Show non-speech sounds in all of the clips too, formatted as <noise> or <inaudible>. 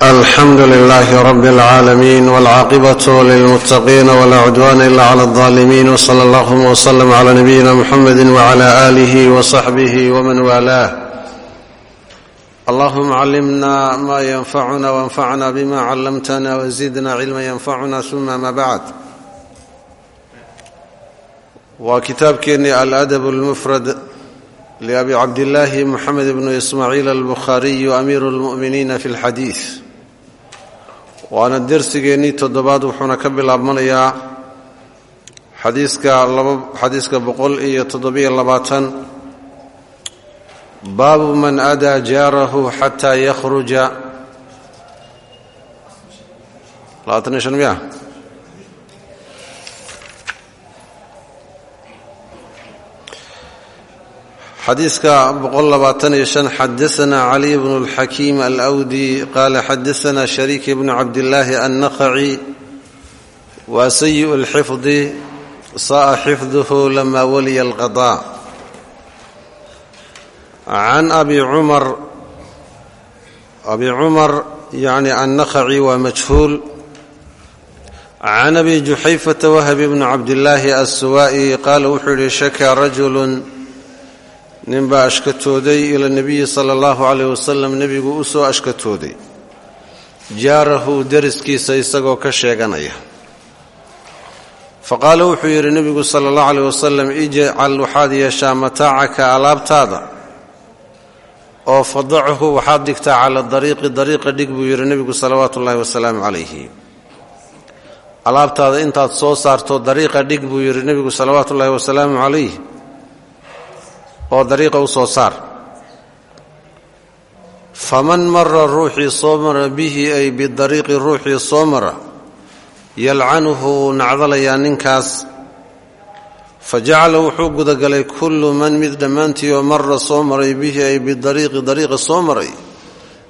alxamdu lilaahi rab اlcaalamiin wاlcaaqibaة lilmuttaqiina wla cudwana ila clى اlظaalimiin wslى اllahuma wslm clى nabiyina muxamedi wclى alih wصaxbih wman waalaah allahuma callimna ma yanfacuna wanfacna bima callamtana wzidna cilma yanfacuna uma ma bacd waa kitaabkeennii aladab اlmufrad liabi cabdillaahi moxamed bnu ismaaciil albukhaariyu amiiru اlmu'miniina fi اlxadiid waana dersigeennii toddobaad wuxuuna ka bilaabmanayaa xadiiska boqol iyo toddobiyo labaatan. Baabu man adaa jaarahu xataa yakhruja labaatan iyo shan miya xadiiska boqol labaatan iyo shan xadaana caliy bnu اlxakiim alwdi qaala xadaana shariik bnu cabdillaahi annaqaci waa sayiء اlxifdi sa'a xifduhu lama waliya اlqaضاء can abi cumar abi cumar yani annaqaci waa majhuul can abi juxayfata wahb bni cabdillaahi assuwaa'i qaala wuxuu yihi shakaa rajulu nin baa ashkatooday ila nebiyi sala allahu caleyh wasalam nebigu u soo ashkatooday. Jaarahu deriskiisa isagoo ka sheeganaya. Fa qaala wuxuu yidhi nebigu sala allahu caleyh wasalam ijcal waxaad yeeshaa mataacaka alaabtaada. Oo fadachu waxaad dhigtaa cala dariiqi dariiqa dhig buu yidhi nebigu salawaatu ullaahi wasalaamu calayhi alaabtaada intaad soo saarto dariiqa dhig buu yidhi nebigu salawaatu ullaahi wasalaamu calayh oo dariiqa u soo saar. Faman mara ruuxii soo mara bihi ay bidariiqi ruuxii soo mara yalcanuhu wuu nacdalayaa ninkaas. Fa jacala wuxuu gudagalay kullu man mid dhammaantii oo mara soo maray bihi ay bidariiqi dariiqa soo maray.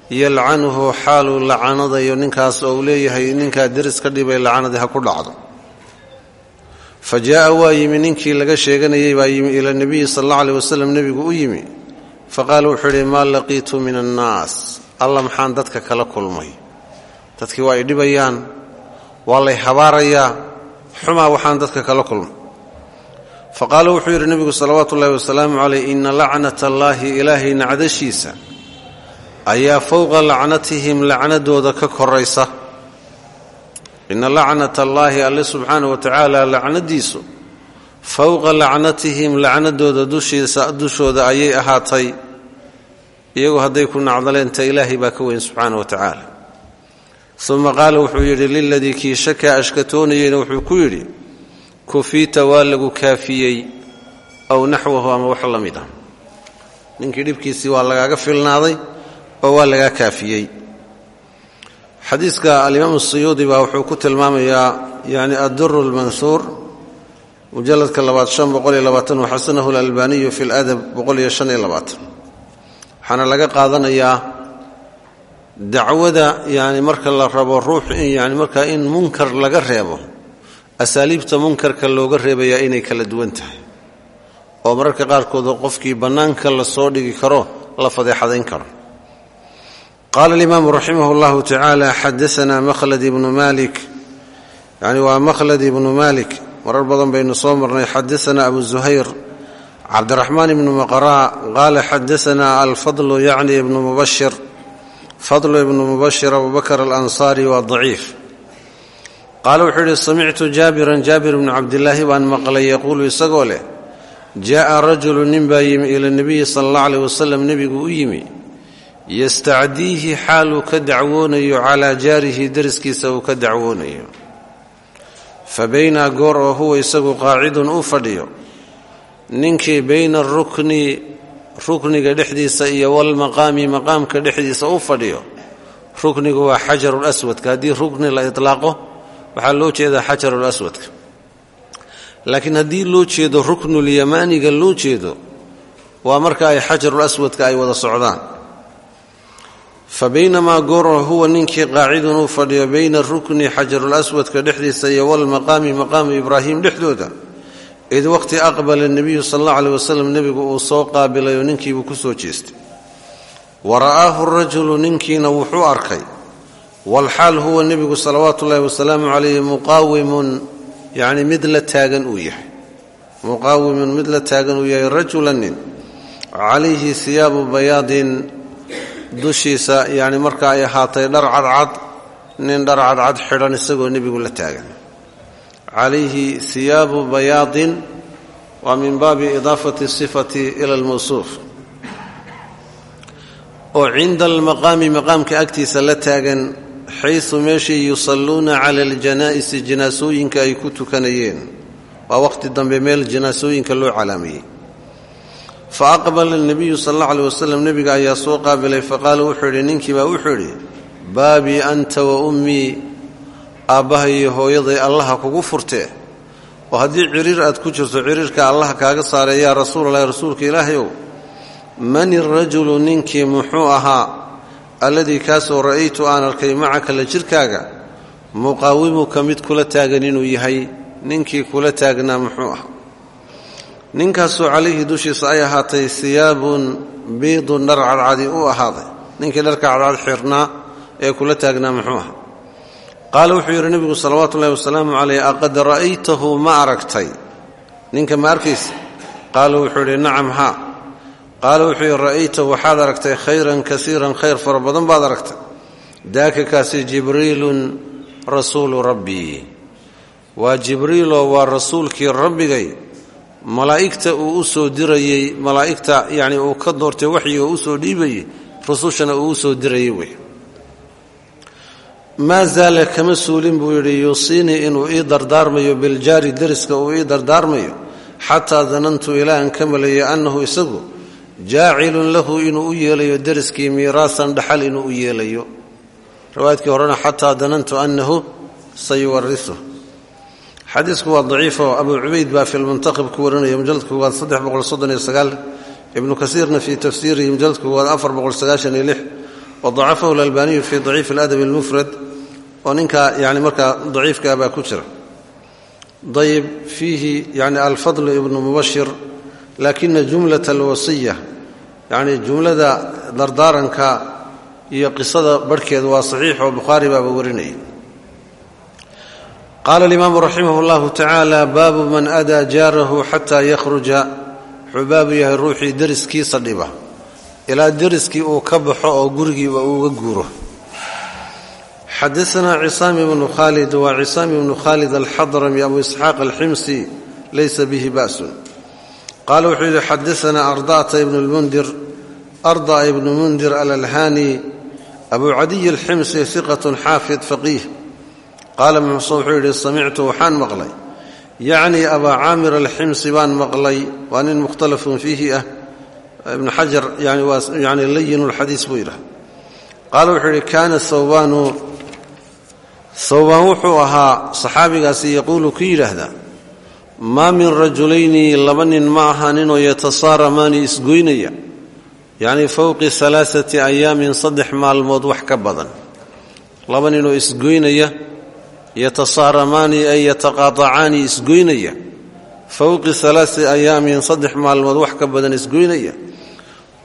Yalcanuhu xaaluu lacanadayo ninkaas oo uu leeyahay ninkaa deris ka dhibay lacanadii ha ku dhacdo fa jaa'a waa yimi ninkii laga sheeganayay baa yimi ila nebiyi sal alla aleh wasalam nebigu u yimi. Fa qaala wuxuu idhi maa laqiitu min annaas. Alla maxaan dadka kala kulmay? Dadkii waa ay dhibayaan waa lay habaarayaa xumaa waxaan dadka kala kulmay. Fa qaala wuxuu yidhi nebigu salawaatu ullahi wasalaamu caleyh ina lacnat allaahi ilaahay nacdashiisa ayaa fowqa lacnatihim lacnadooda ka koraysa ina lacnat allaahi alle subxaana wa tacaala lacnadiisu fowqa lacnatihim lacnadooda dushooda ayay ahaatay. Iyagoo hadday ku nacdaleenta ilaahay baa ka weyn subxaana wa tacaala uma qaala wuxuu yidhi liladii kii shakaa ashkatoonayeyna wuxuu ku yidhi kufiita waa lagu kaafiyey aw naxwahu ama wax la mid ah. Ninkii dhibkiisii waa lagaaga filnaaday oo waa lagaa kaafiyey xadiiska alimaam siyuudi baa wuxuu ku tilmaamayaa yani adduru lmanhuur mujaladka labaad shan boqoliyo labaatan waxasanahu alalbaniyu fi ladab boqoliyo shan iyo labaatan. Waxaana laga qaadanayaa dacwada yani marka la rabo ruux yani markaa in munkar laga reebo asaaliibta munkarka looga reebayaa inay kala duwan tahay. Oo mararka qaarkood qofkii bannaanka la soo dhigi karo la fadeexadayn karo qaala alimaamu raximah اllahu tacaala xadaanaa mahlad ibnu malik yani waa mahlad ibnu malik marar badan baynu soo marnay. xadaanaa abu zuhayr cabdiraxmaan ibnu maqraa qaala xadaanaa alfadlu yacni ibnu mubashir fadlu ibnu mubashir abubakr alansaari waa daciif qaala wuxuu yidhi samictu jaabiran jaabir ibnu cabdilaahi baan maqlay yaquulu isagoo leh jaa'a rajulu nin baa yimi ila nebiyi sala allah aleh wasalam nebigu u yimi yastacdiihi xaaluu ka dacwoonayo calaa jaarihi deriskiisa uu ka dacwoonayo. Fa bayna goor oo huwa isagu qaacidun uu fadhiyo. Ninkii bayna rukni rukniga dhexdiisa iyo walmaqaami maqaamka dhexdiisa uu fadhiyo. Ruknigu waa xajarul aswadka. Haddii rukni la itlaaqo waxaa loo jeedaa xajarul aswadka. Laakiin haddii loo jeedo ruknulyamaaniga loo jeedo waa marka ay xajarul aswadka ay wada socdaan fa baynamaa gooroo huwa ninkii qaacidun uu fadhiyo bayna rukni xajarul aswadka dhexdiisa iyo walmaqaami maqaamu ibraahim dhexdooda. Id waqti aqbala nebiyu sal allau aleh wasalam nebigu uu soo qaabilayoo ninkiibuu ku soo jeestay. Wa ra'aahu rajulu ninkiina wuxuu arkay. Walxaal huwa nebigu salawaatu ullaahi wasalaamu calayhi muqaawimun yacni mid la taagan uu yahay. Muqaawimun mid la taagan dushiisa yacni marka ay ahaatay dhar cadcad nin dhar cadcad xidhan isagoo nebigu la taagan. Calayhi hiyaabu bayaadin waa min baabi idaafati sifati ila almawsuuf. Oo cinda almaqaami maqaamka agtiisa la taagan xaysu meeshii yusalluuna cala aljanaa'isi janaasooyinka ay ku tukanayeen. Waa waqhti dambe meel janaasooyinka loo calaamayey fa aqbala alnabiyu sal alla aleh wasalam nebiga ayaa soo qaabilay faqaala wuxuu yidhi ninkiibaa wuxuu yidhi baabii anta wa ummii aabbahay iyo hooyaday allaha kugu furtee oo haddii ciriir aad ku jirto ciriirka allaha kaaga saaree yaa rasuulalahi rasuulka ilaahayow man irajulu ninkii muxuu ahaa alladii kaasoo ra'aytu aan arkay macaka la jirkaaga muqaawimuka mid kula taagan inuu yahay ninkii kula taagnaa muxuu ahaa ninkaasoo calayhi dushiisa ay ahaatay siyaabun biidun dhar cadcadi u ahaaday. Ninkii dharka cadcad xirnaa ee kula taagnaa muxuu ahaa? Qaala wuxuu yidhi nebigu salawaatu ullahi wasalaamu calayh aqad ra'aytahu ma aragtay? Ninka ma arkaysa qaala wuxuu yidhi nacam haa qaala wuxuu yidhi ra'aytahu waxaad aragtay khayran kasiiran khayr fara badan baad aragtay. Daaka kaasi jibriilun rasuulu rabbii. Waa jibriiloo waa rasuulkii rabbigay malaa'igta uu u soo dirayey malaa'igta yacni uu ka doortay waxyiga u soo dhiibayey rusushana uu u soo dirayey wey. Maa zaala kama suulin buu yidhi yuusiinii inuu ii dardaarmayo biljaari deriska uu ii dardaarmayo xataa danantu ilaa aan ka maleeyo annahu isagu jaacilun lahu inuu u yeelayo deriskii miiraasan dhaxal inuu u yeelayo. Riwaayadkii horena xataa danantu annahu sayuwarisu xadiisku waa daciifo abu cubayd baa fi lmuntaqib ku warinaya mujaladka koowaad saddex boqol soddon iyo sagaal. Ibnu kasiirna fii tafsiirihi mujaladka koowaad afar boqol sagaashan iyo lix. Wadacafahu alalbaaniyu fii daciifi almufrad oo ninkaa yani markaa daciifkaa baa ku jira. Dayib fiihi yani alfadlu ibnu mubashir laakina jumlata alwasiya yacni jumlada dardaaranka iyo qisada barhkeeda waa saxiix oo bukhaari baaba warinaya qaala alimaamu raximah اllahu tacaala baabu man adaa jaarahu xataa yakhruja wuxuu baabu yahay ruuxii deriskiisa dhiba ilaa deriskii uu ka baxo oo gurigiiba uuga guuro xadaanaa cisaam ibnu khaalid waa cisaam ibnu khaalid alxadrami abu isxaaq alximsi laysa bihi ba'sun qaala wuxuu yidhi xadaanaa arda'ta ibnu lmundir arda'a ibnu mundir alalhaani abu cadiy alximsi hiqatun xaafid faqiih qaala muxuse wuxuu yidhi samictu waxaan maqlay. Yacnii abaa caamir alximsi baan maqlay waa nin mukhtalafun fiihi ah ibnu xajar yani waa yani layin lxadiis buu yidhaha qaala wuxuu yidhi kaana hawbaanu hawbaan wuxuu ahaa saxaabigaasi yaquulu ku yidhaahdaa maa min rajulayni laba nin ma ahaaninoo yatasaaramaani isgoynaya. Yacni fowqi alaaati ayaamin maalmood wax ka badan. Laba ninoo isgoynaya yatasaaramaani ay yataqaatacaani isgoynaya. Fowqi alaai ayaamin saddex maalmood wax ka badan isgoynaya.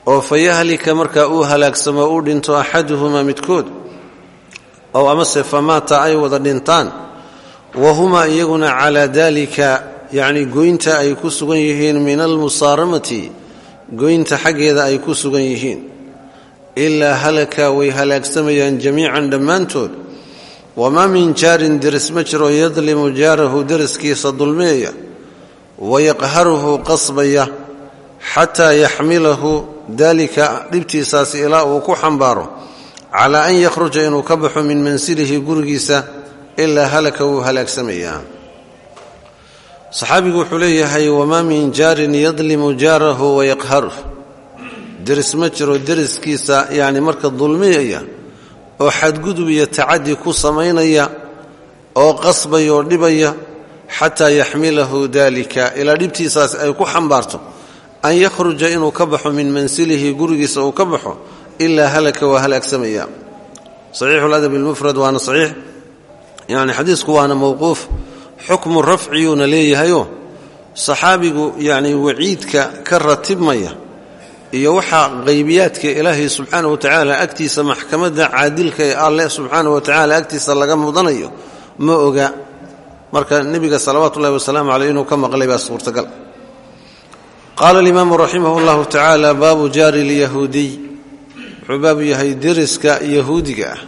Oo fa yahlika markaa uu halaagsamo uu dhinto axaduhumaa midkood ow amase famaata ay wada dhintaan wa humaa iyaguna calaa daalika yacni goynta ay ku sugan yihiin min almusaaramati goynta xaggeeda ay ku sugan yihiin. Ilaa halaka way halaagsamayaan jamiican dhammaantood wamaa min jaarin deris ma jiro yadlimu jaarahu deriskiisa dulmeeya wayaqharuhu qasbaya xataa yaxmilahu daalika dhibtiisaasi ilaa uu ku xambaaro calaa an yakhruja inuu ka baxo min mansilihi gurigiisa ilaa halaka wuu halaagsamayaa saxaabigu wuxuu leeyahay wamaa min jaarin yadlimu jaarahu wayaqharuh deris ma jiro deriskiisa yacni marka dulmiyaya oo xadgudub iyo tacadi ku samaynaya oo qasbaya oo dhibaya xataa yaxmilahu dalika ilaa dhibtiisaas ay ku xambaarto an yakhruja inuu ka baxo min mansilihi gurigiisa uu ka baxo ilaa halaka waa halaagsamaya saxiixu ladabi almufrad waana saxiix yani xadiisku waana mowquuf xukmu rafciyuuna leeyahayoo saxaabigu yacni waciidka ka ratibmaya iyo waxa qaybiyaadka ilaahay subxaana wa tacaala agtiisa maxkamadda caadilka ee alleh subxaana wa tacaala agtiisa laga mudanayo ma oga. Marka nebiga salawaatu ullahi wasalaamu caleyh inuu ka maqlay baa suurtagal. Qaala alimaamu raximah llahu tacaala baabu jaari lyahuudiy wuxuu baabu yahay deriska yahuudiga ah.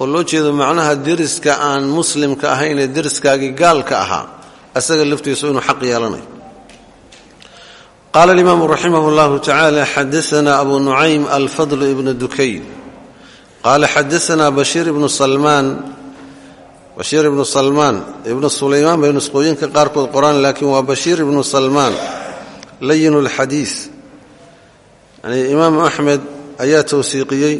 Oo loo jeedo macnaha deriska aan muslimka ahayn ee deriskaagii gaalka ahaa asaga laftiisu inuu xaq yeelanayo qaala alimaamu raximah llahu tacaala xadaana abu nucaym alfadl ibnu dukayn qaala xadaana bashiir ibnu salmaan bashiir ibnu salmaan ibnu sulaymaan bay nusqooyinka qaarkood qoraan laakiin waa bashiir ibnu salmaan layin lxadiis yani imaamu axmed ayaa towsiiqiyey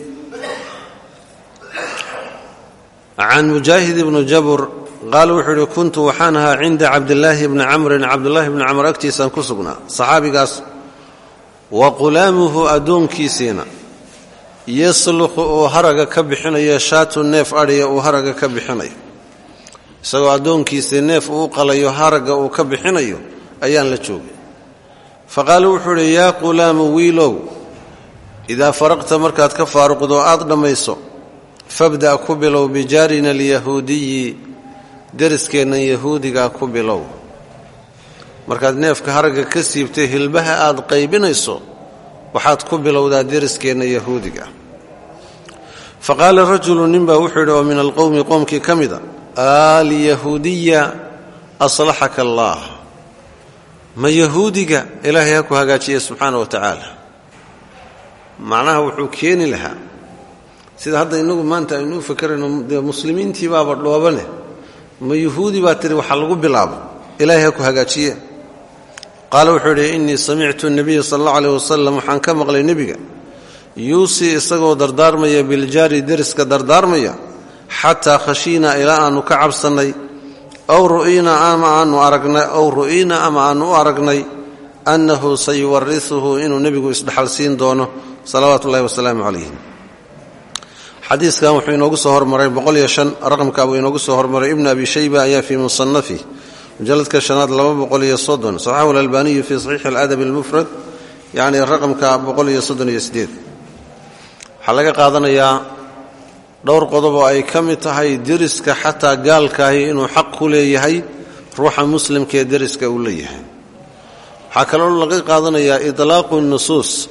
can mujaahid ibnu jabr qaala wuxuu ihi kuntu waxaan ahaa cinda cabdilaahi bni camrin. Cabdulaahi bni camr agtiisaan ku sugnaa. Saxaabigaas wa qulaamuhu addoonkiisiina yasluqu uu haraga ka bixinayo shaatu neef adhiya uu haraga ka bixinayo. Isagoo addoonkiisii neef uu qalayo haragga uu ka bixinayo ayaan la joogay fa qaala wuxuu idhi yaa qulaamu wiilow idaa faraqta markaad ka faaruqdo aad dhammayso fabda' ku bilow bijaarina alyahuudiyi deriskeennan yahuudigaa ku bilow. Markaad neefka haragga ka siibtay hilbaha aad qaybinayso waxaad ku bilowdaa deriskeenna yahuudiga. Fa qaala rajulu ninbaa wuxuu yidhi oo min alqowmi qoomkii ka mida alyahuudiya aslaxaka allaah ma yahuudiga ilaahay ha ku hagaajiya subxaana wa tacaala. Macnaha wuxuu keeni lahaa sida hadda innagu maanta aynu u fakerayno dee muslimiintii baaba dhoobane ma yuhuudi baa tiri waxaa lagu bilaabo ilaahay ha ku hagaajiye. Qaala wuxuu idhi innii samictu nabiya sala allau aleyh wasalam waxaan ka maqlay nebiga. Yuusii isagoo dardaarmaya biljaari deriska dardaarmaya xataa khashiinaa ilaa aannu ka cabsannay ow ru'inaa ama aanu aragnay ow ru'inaa ama aannu u aragnay annahu sayuwarisuhu inuu nebigu isdhexalsiin doono salawaatu ullahi wasalaamu calayh xadiiskan wuxuu inoogu soo hormaray boqoliyo shan raqamka buu inoogu soo hormaray. Ibnu abi shayba ayaa fii musanafih mujalladka shanaad saxaxu alalbaaniyu fii saxiixi aladabi almufrad yacni raqamka waxaa laga qaadanayaa dhowr qodob oo ay ka mid tahay deriska xataa gaalkaahi inuu xaq ku leeyahay ruuxa muslimkaee deriska uu leeyahay. Waxaa kaloo laga qaadanayaa itlaaqu nusuus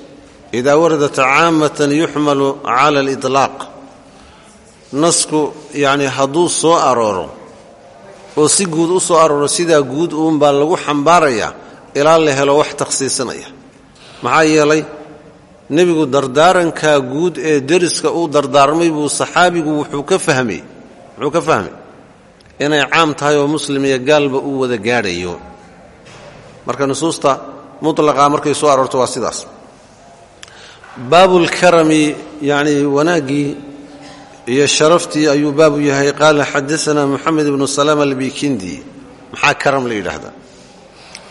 idaa waradat caamatan yuxmalu cala aliطlaaq nasku yacni hadduu soo arooro oo si guud u soo arooro sidaa guud uunbaa lagu xambaarayaa ilaa la helo wax takhsiisinaya maxaa yeelay nebigu dardaarankaa guud ee deriska uu dardaarmay buu saxaabigu wuxuu ka fahmay muxuu ka fahmay inay caam tahay oo muslim iyo gaalba uu wada gaadhayo. Marka nusuusta mutlaqa markay soo aroorto waa sidaas. Baabulkarami yacnii wanaaggii iyo sharaftii ayuu baabu yahay. Qaala xadaanaa moxamed ibnu salama albikindi maxaa karam la yidhaahdaa?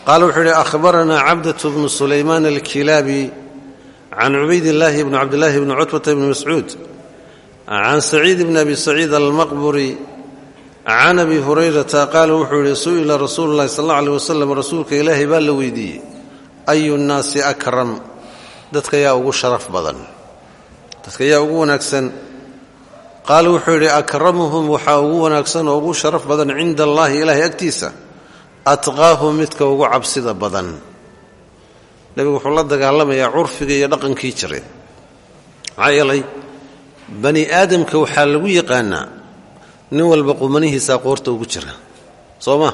Qaala wuxuu yidhi ahbaranaa cabdatu bnu sulaymaan alkilaabi can cubaydillaahi bni cabdillaahi bni cutbata bni mascuud can saciid bni abi saciid almaqburi can abi hurayrata qaala wuxuu yidhi su'ila rasuulu llahi sal alla aleh wasalam rasuulka ilaahay baa la weydiiyey. Ayu nnaasi akram? Dadka yaa ugu sharaf badan. Dadka yaa ugu wanaagsan qaala wuxuu yidhi akramuhum waxaa ugu wanaagsan oo ugu sharaf badan cinda allaahi ilaahay agtiisa atqaahum midka ugu cabsida badan. Nebigu wuxuu la dagaalamayaa curfiga iyo dhaqankii jiray. Maxaa yeelay bani aadamka waxaa lagu yaqaanaa nin walba qumanihiisaa qoorta ugu jira. Soo ma?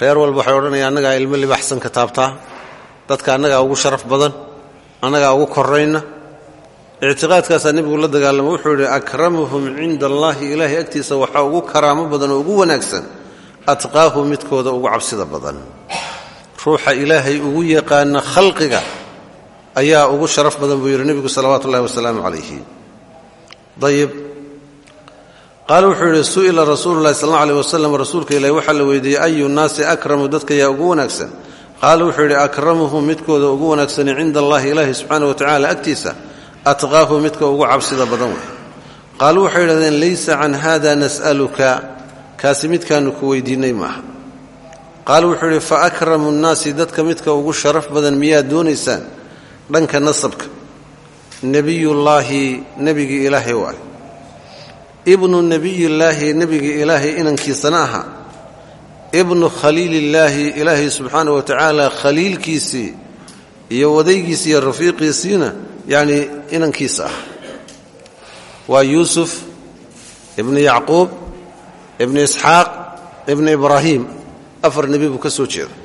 Reer walba waxay odhanaya annagaa ilmo libaxsan ka taabtaa dadka annagaa ugu sharaf badan annagaa ugu korayna ictiqaadkaasaa nebigu la dagaalama wuxuu yidhi akramuhum cinda allaahi ilaahay agtiisa waxaa ugu karaamo badan oo ugu wanaagsan atqaahu midkooda ugu cabsida badan. Ruuxa ilaahay ugu yaqaana khalqiga ayaa ugu sharaf badan buu yidhi nebigu salawaatu ullahi wasalaamu calayhi. Ayib qaala wuxuu yidhi su'ila rasuulu llahi sal alla aleh wasalam rasuulka ilahi waxaa la weydiiyey ayu nnaasi akramu dadka yaa ugu wanaagsan? Qaala wuxuu yidhi akramuhum midkooda ugu wanaagsani cinda allahi ilaahi subxaana atqaahu midka ugu cabsida badan wey qaaluu waxay yidhahdeen laysa can hada nas'aluka. Kaasi midkaanu ku weydiinnay maaha. Qaala wuxuu yidhi fa akramu nnaasi dadka midka ugu sharaf badan miyaad doonaysaan? Dhanka nasabka. Nebiyullaahi nebigii ilaahay waay ibnu nebiyillaahi nebigii ilaahay inankiisana aha. Ibnu khaliilillaahi ilaahay subxaana wa tacaala khaliilkiisii iyo wadaygiisii iyo rafiiqiisiina yacnii inankiisa ah. Waa yuusuf ibnu yacquub ibnu isxaaq ibnu ibraahim. Afar nebi buu ka soo jeeda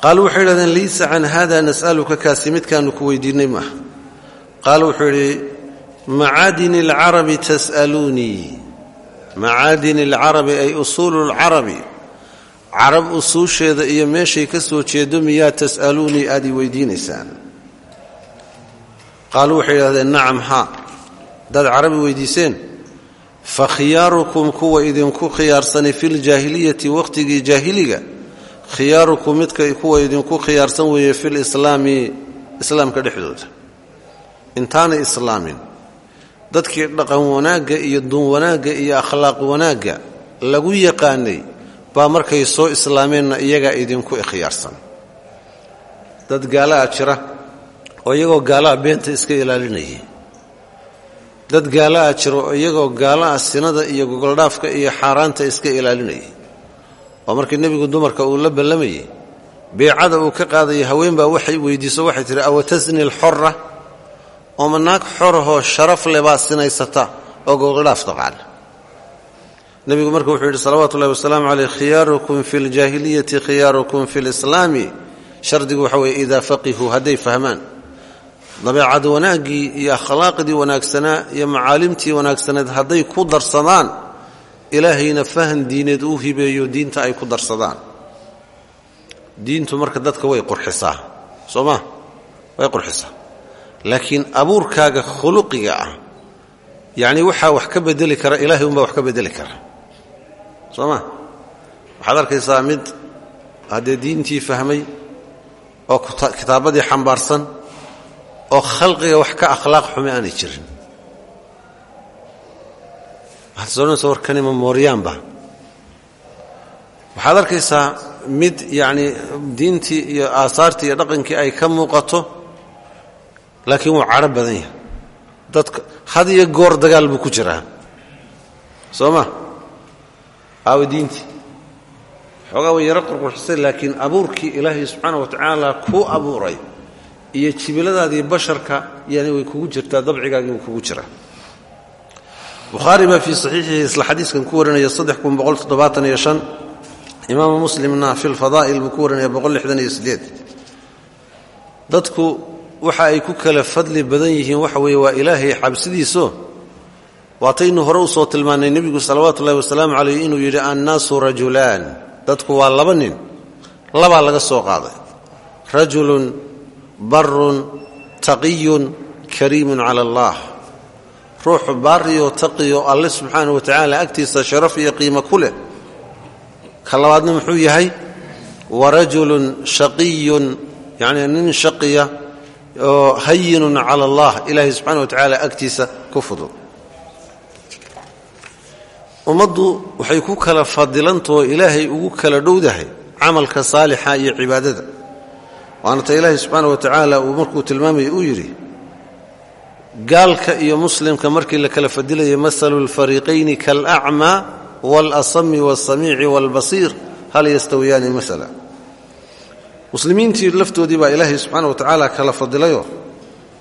qaalu waxay idhahdeen laysa can hada nas'aluka kaasi midkaanu ku weydiinnay maaha qaala wuxuu yidhi macaadini alcarabi tas'aluunii macaadini alcarabi ay usuulu lcarabi carab usuusheeda iyo meeshay ka soo jeedo miyaa tas'aluunii aad ii weydiinaysaan qaaluu waxay idhahdeen nacam haa haddaad carabi weydiiseen. Fa khiyaarukum kuwa idinku khiyaarsanay fi ljaahiliyati wakhtigii jaahiliga. Khiyaarukum midka kuwa idinku khiyaarsan weeye filislaami islaamka dhexdooda. Intaanay islaamin. Dadkii dhaqan wanaagga iyo duun wanaagga iyo akhlaaq wanaagga lagu yaqaanay baa markay soo islaameenna iyagaa idinku khiyaarsan dad gaala'a jira oo iyagoo gaala'a beenta iska ilaalinayay. Dad gaala'a jira oo iyagoo gaala'a sinada iyo gogoldhaafka iyo xaaraanta iska ilaalinayay. Oo markii nebigu dumarka uu la ballamayey beecada uu ka qaadaya haween baa waxay weydiiso waxay tihi awatasni alxora ooma naag xorahoo sharaf le baa sinaysata oo gogoldhaaf taqaana nebigu marka wuxuu yidhi salawaatu ullahi wasalaamu caleyh khiyaarukum fi ljaahiliyati khiyaarukum fi lislaami shardigu waxa weeye idaa faqihuu hadday fahmaan dabeecad wanaaggii iyo akhlaaqdii wanaagsanaa iyo macaalimtii wanaagsaneed hadday ku darsadaan ilaahayna fahan diineed uu hibeeyo diinta ay ku darsadaan. Diintu marka dadka way qurxisaa soo way qurxisaa. Laakiin abuurkaaga khuluqiga ah yacnii waxaa wax ka bedeli kara ilaahay unbaa wax ka bedeli kara. Soo maa waxaad arkaysaa mid haddee diintii fahmay oo kitaabadii xambaarsan oo khalqiga wax ka akhlaaq xume aanay jirin. Waxaad soonaysa warkani ma mooryaanba waxaad arkaysaa mid yacnii diintii iyo aasaartii iyo dhaqankii ay ka muuqato laakiin wuu cadho badan yahay. Dadka had iyo goor dagaal buu ku jiraa. Soo ma? Aawa diintii. Xoogaa way yaro qurqursay laakiin abuurkii ilaahay subxaana wa tacaala kuu abuuray iyo jibiladaadii basharka yani way kugu jirtaa dabcigaagii kugu jiraa. Bukhaari baa fii saxiixihi isla xadiiskan ku warinaya imaamu muslimna fi lfadaa'il buu ku warinaya dadku waxa ay ku kala fadli badan yihiin waxa weeye waa ilaahay xabsidiiso. Waataynu hore u soo tilmaannay nebigu salawaatu ullahi wasalaamu calayh inuu yidhi annaasu rajulaan. Dadku waa laba nin labaa laga soo qaaday. Rajulun barun taqiyun kariimun cala allah. Ruux baariyo taqiyo alle subxaana wa tacaala agtiisa sharaf iyo qiimo ku leh. Ka labaadna muxuu yahay? Wa rajulun shaqiyun yacnii nin shaqiya oo hayinun cala allah ilaahay subxana wa tacaala agtiisa ku fudud. Ummaddu waxay ku kala fadilantahoo ilaahay ugu kala dhowdahay camalka saalixa iyo cibaadada waana ta ilaahay subxaana wa tacaala uu markuu tilmaamayay uu yidhi gaalka iyo muslimka markii la kala fadilayay masalu lfariiqayni kaalacmaa waalasami waasamiici waalbasiir hal yastawiyaani masala muslimiintii laftoodii baa ilaahay subxaana wa tacaala kala fadilayoo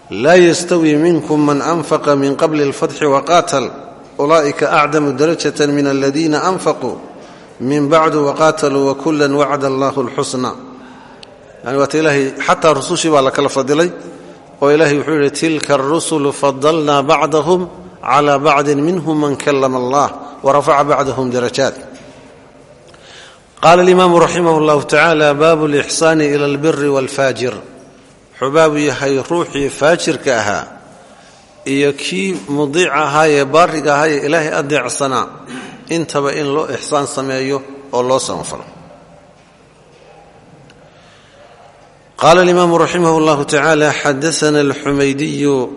laa yastawi minkum man anfaqa min qabli alfatxi waqaatal ulaa'ika acdamu darajata min aladiina anfaquu min bacdu waqaataluu wakulan wacda allahu alxusna xataa rusushii baa la kala fadilay oo ilaahay wuxuu yidhi tilka arusulu fadalnaa bacdahum cala bacdin minhum man kalama allah warafaca bacdahum darajaat qaala alimaamu raximah اllahu tacaala baabu lixsaani ila albiri wاlfaajir wuxuu baabu yahay ruuxii faajirka ahaa iyo kii mudiic ahaayee baariga ahaayee ilaahay adeecsanaa intaba in loo ixsaan sameeyo oo loo samafalo qaala alimaamu raximah اllahu tacaala xadaana alxumaydiyu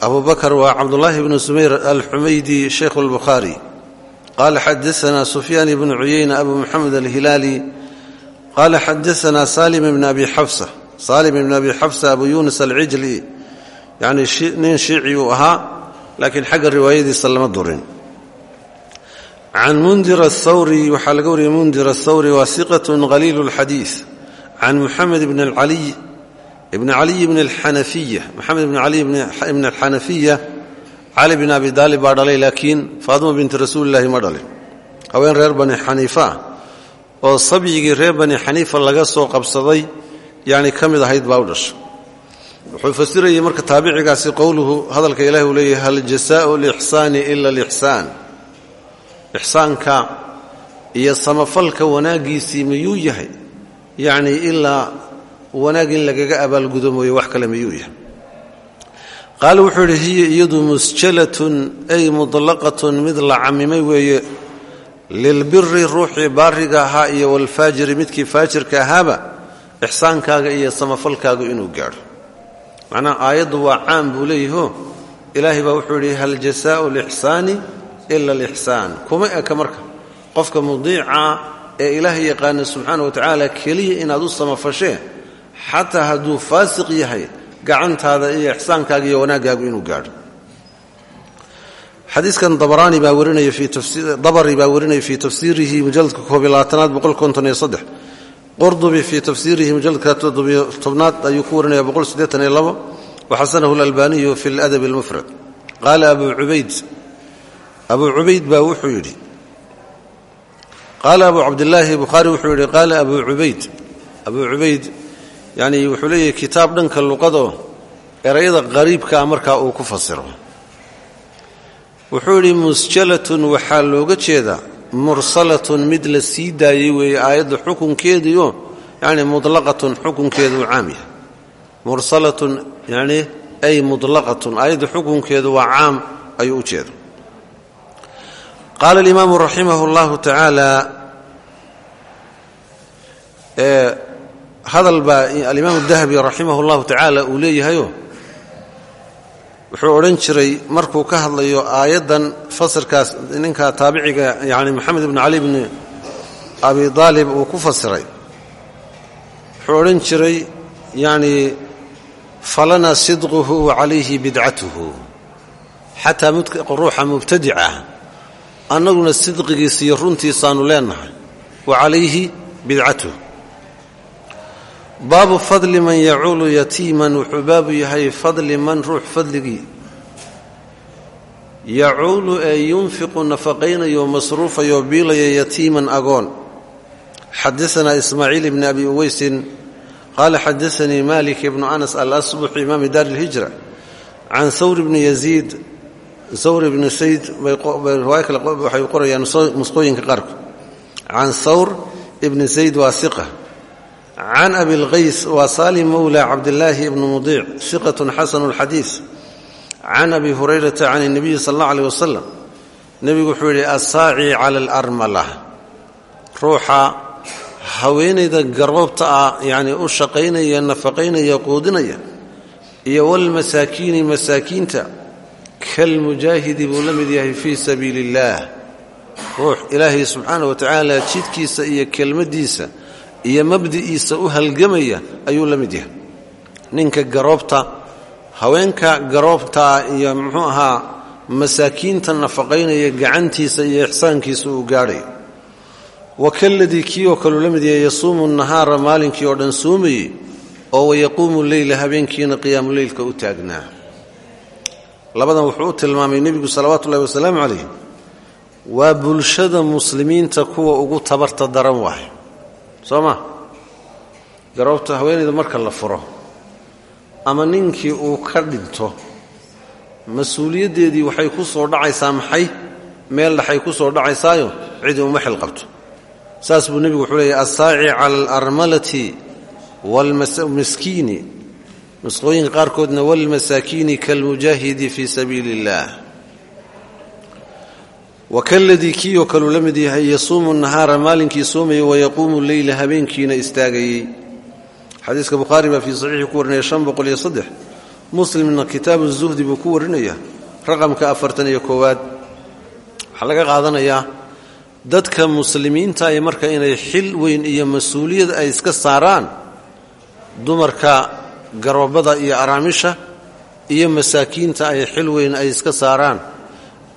abu bakr waa cabdullaahi bnu sumayr alxumaydi shaykhu اlbukhaari qala xadaana sufyaan bnu cuyayna abu muxamed alhilaali qala xadaana salim bn abi xafsa salim ibn abi xabsa abu yunis alcijli yani nin shiici uu ahaa laakiin xagga riwaayadiisa lama durin can mundir athawri waxaa laga wariyey mundir athawri waa siqatun qaliilu اlxadiid can muxamed ibn caliy bn alxanafiya moxamed ibn caliy ibn alxanafiya cali bin abi daalib baa dhalay laakiin faadima binti rasuulillahi ma dhalin haween reer bani xaniifa ah oo sabyigii reer bani xaniifa laga soo qabsaday yani ka mid ahayd baa u dhashay wuxuu fasirayey marka taabicigaasi qowluhu hadalka ilahi uu leeyahay hal jasaau lixsaani ila lixsaan ixsaanka iyo samafalka wanaaggiisii miyuu yahay yacni ilaa wanaag in lagaga abaalgudo mooye wax kale miyuu yahay. Qaala wuxuu yidhi hiya iyadu musjalatun ay mutlaqatun mid la camimay weeye lilbiri ruuxii baariga ahaa iyo walfaajiri midkii faajirka ahaaba ixsaankaaga iyo samafalkaagu inuu gaadho. Macnaha aayaddu waa caam buu leeyaho ilaahay baa wuxuu yidhi hal jasaau lixsaani ila alixsaan kuma eka marka qofka mudiica ee ilaahay yaqaana subxaana wa tacaala keliya inaad u samafashee xataa hadduu faasiq yahay gacantaada iyo ixsaankaaga iyo wanaaggaagu inuu gaadho. Xadiiskan dabari baa warinaya fii tafsiirihi mujaladka koob iyo labaatanaad boqol konton iyo saddex. Qurdubi fii tafsiirihi mujaladka toddobiyo tobnaad ayuu ku warinaya boqol siddeetan iyo labo. Waxasanahu alalbaniyu fi ladab almufrad. Qaala abu cubayd abu cubayd baa wuxuu yidhi qaala abu cabdilaahi bukhaari wuxuu yidhi qaala abu cubayd abuu cubayd yani wuxuu leeyahay kitaab dhanka luqado erayada qariibkaa markaa uu ku fasiro wuxuu yidhi musjalatun waxaa looga jeedaa mursalatun mid la sii daayey weeye aayadda xukunkeediio yani mutlaqatun xukunkeedu uu caam yahay mursalatun yani ay mutlaqatun aayadda xukunkeedu waa caam ayuu u jeeda qaala alimaamu raximah اllahu tacaala hadal baa alimaam dahabi raximah اllahu tacaala uu leeyahayo wuxuu odhan jiray markuu ka hadlayo aayaddan fasirkaas ninka taabiciga yani moxamed ibn cali bni abi aalib uu ku fasiray. Wuxuu odhan jiray yani falana sidquhu wa calayhi ruuxa mubtadica annaguna sidqigiisa iyo runtiisaanu leenahay wa calayhi bidcatuhu. Baabu fadli man yacuulu yatiiman wuxuu baabu yahay fadli man ruux fadligii. Yacuulu ee yunfiqu nafaqaynayo masruufayo biilaya yatiiman agoon. Xadaanaa ismaaciil ibni abi uweysin qaala xadaanii malik ibnu anas alasbuxi imaami daar اlhijra can hawr bni yaziid hawr ibni sayd riwaaya kale waxay qorayaan musqooyinka qaarkood. Can hawr ibni sayd waa iqa can abi lqays waa salim mowla cabdillaahi ibni mudiic iqatun xasanu lxadiid can abi hurayrata can اnabiyi sal اllah aleh wasalam nebigu wuxuu yidhi assaaci cala alarmala. Ruuxa haweenayda garboobta ah yacnii u shaqaynaya nafaqaynaya quudinaya iyo walmasaakiini masaakiinta kalmujaahidi buu la mid yahay fii sabiili اllaah ruux ilaahay subxaana wa tacaala jidkiisa iyo kelmaddiisa iyo mabdi'iisa u halgamaya ayuu la mid yahay. Ninka garoobta haweenka garoobtaa iyo muxuu ahaa masaakiinta nafaqaynaya gacantiisa iyo ixsaankiisa uu gaadhayo wa kaladii kii oo kaleu la mid yahay yasuumu nahaara maalinkii oo dhan soomayey oo wayaquumu leyla habeenkiina qiyaamuleylka u taagnaa labadan wuxuu u tilmaamay nebigu salawaatu ullahi wasalaamu calayh waa bulshada muslimiinta kuwa ugu tabarta daran waay soo ma? Garoobta haweenayda marka la furo ama ninkii uu ka dhinto mas'uuliyaddeedii waxay ku soo dhacaysaa maxay? Meel dhaxay ku soo dhacaysaayo? Cidi uma xil qabto. Saas buu nebigu wuxuu leeyahy assaaci cala alarmalati waalmiskiini nusqooyinka qaarkoodna waalmasaakiini kaalmujaahidi fii sabiili illaah wakaladii kii oo kaluu la mid yahay yasuumu nahaara maalinkii soomaya wayaquumu leyla habeenkiina istaagayey xadiiska bukhaari baa fii saxiixi ku warinaya shan boqol iyo saddex. Muslimna kitaabu zuhdi buu ku warinaya raqamka afartan iyo koowaad. Waxaa laga qaadanayaa dadka muslimiinta ay marka inay xil weyn iyo mas'uuliyad ay iska saaraan dumarka garobada iyo araamisha iyo masaakiinta ay xil weyn ay iska saaraan.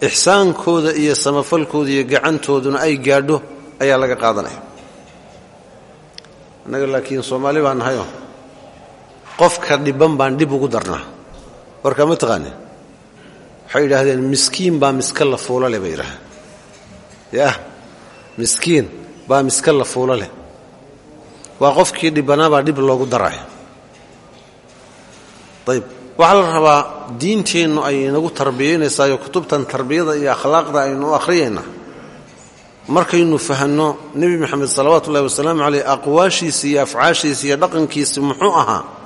Ixsaankooda iyo samafalkooda iyo gacantooduna ay gaadho ayaa laga qaadanaya. Annaga laakiin soomaali baan nahayo qofka dhibban baan dhib ugu darnaa. Warkaa ma taqaane? Waxay yidhaahdeen miskiin baa miska la fuulo leh bay yidhahdeen yah miskiin baa miska la fuulo leh. Waa qofkii dhibbanaa baa dhib loogu daraya ayb waxaa la rabaa diinteennu ay inagu tarbiyaynaysaayoo kutubtan tarbiyada iyo akhlaaqda aynu u akhriyaynaa markaynu fahanno nebi moxamed salawaatu ullahi wasalaamu caleyh aqwaashiisi iyo afcaashiisi iyo dhaqankiisi muxuu ahaa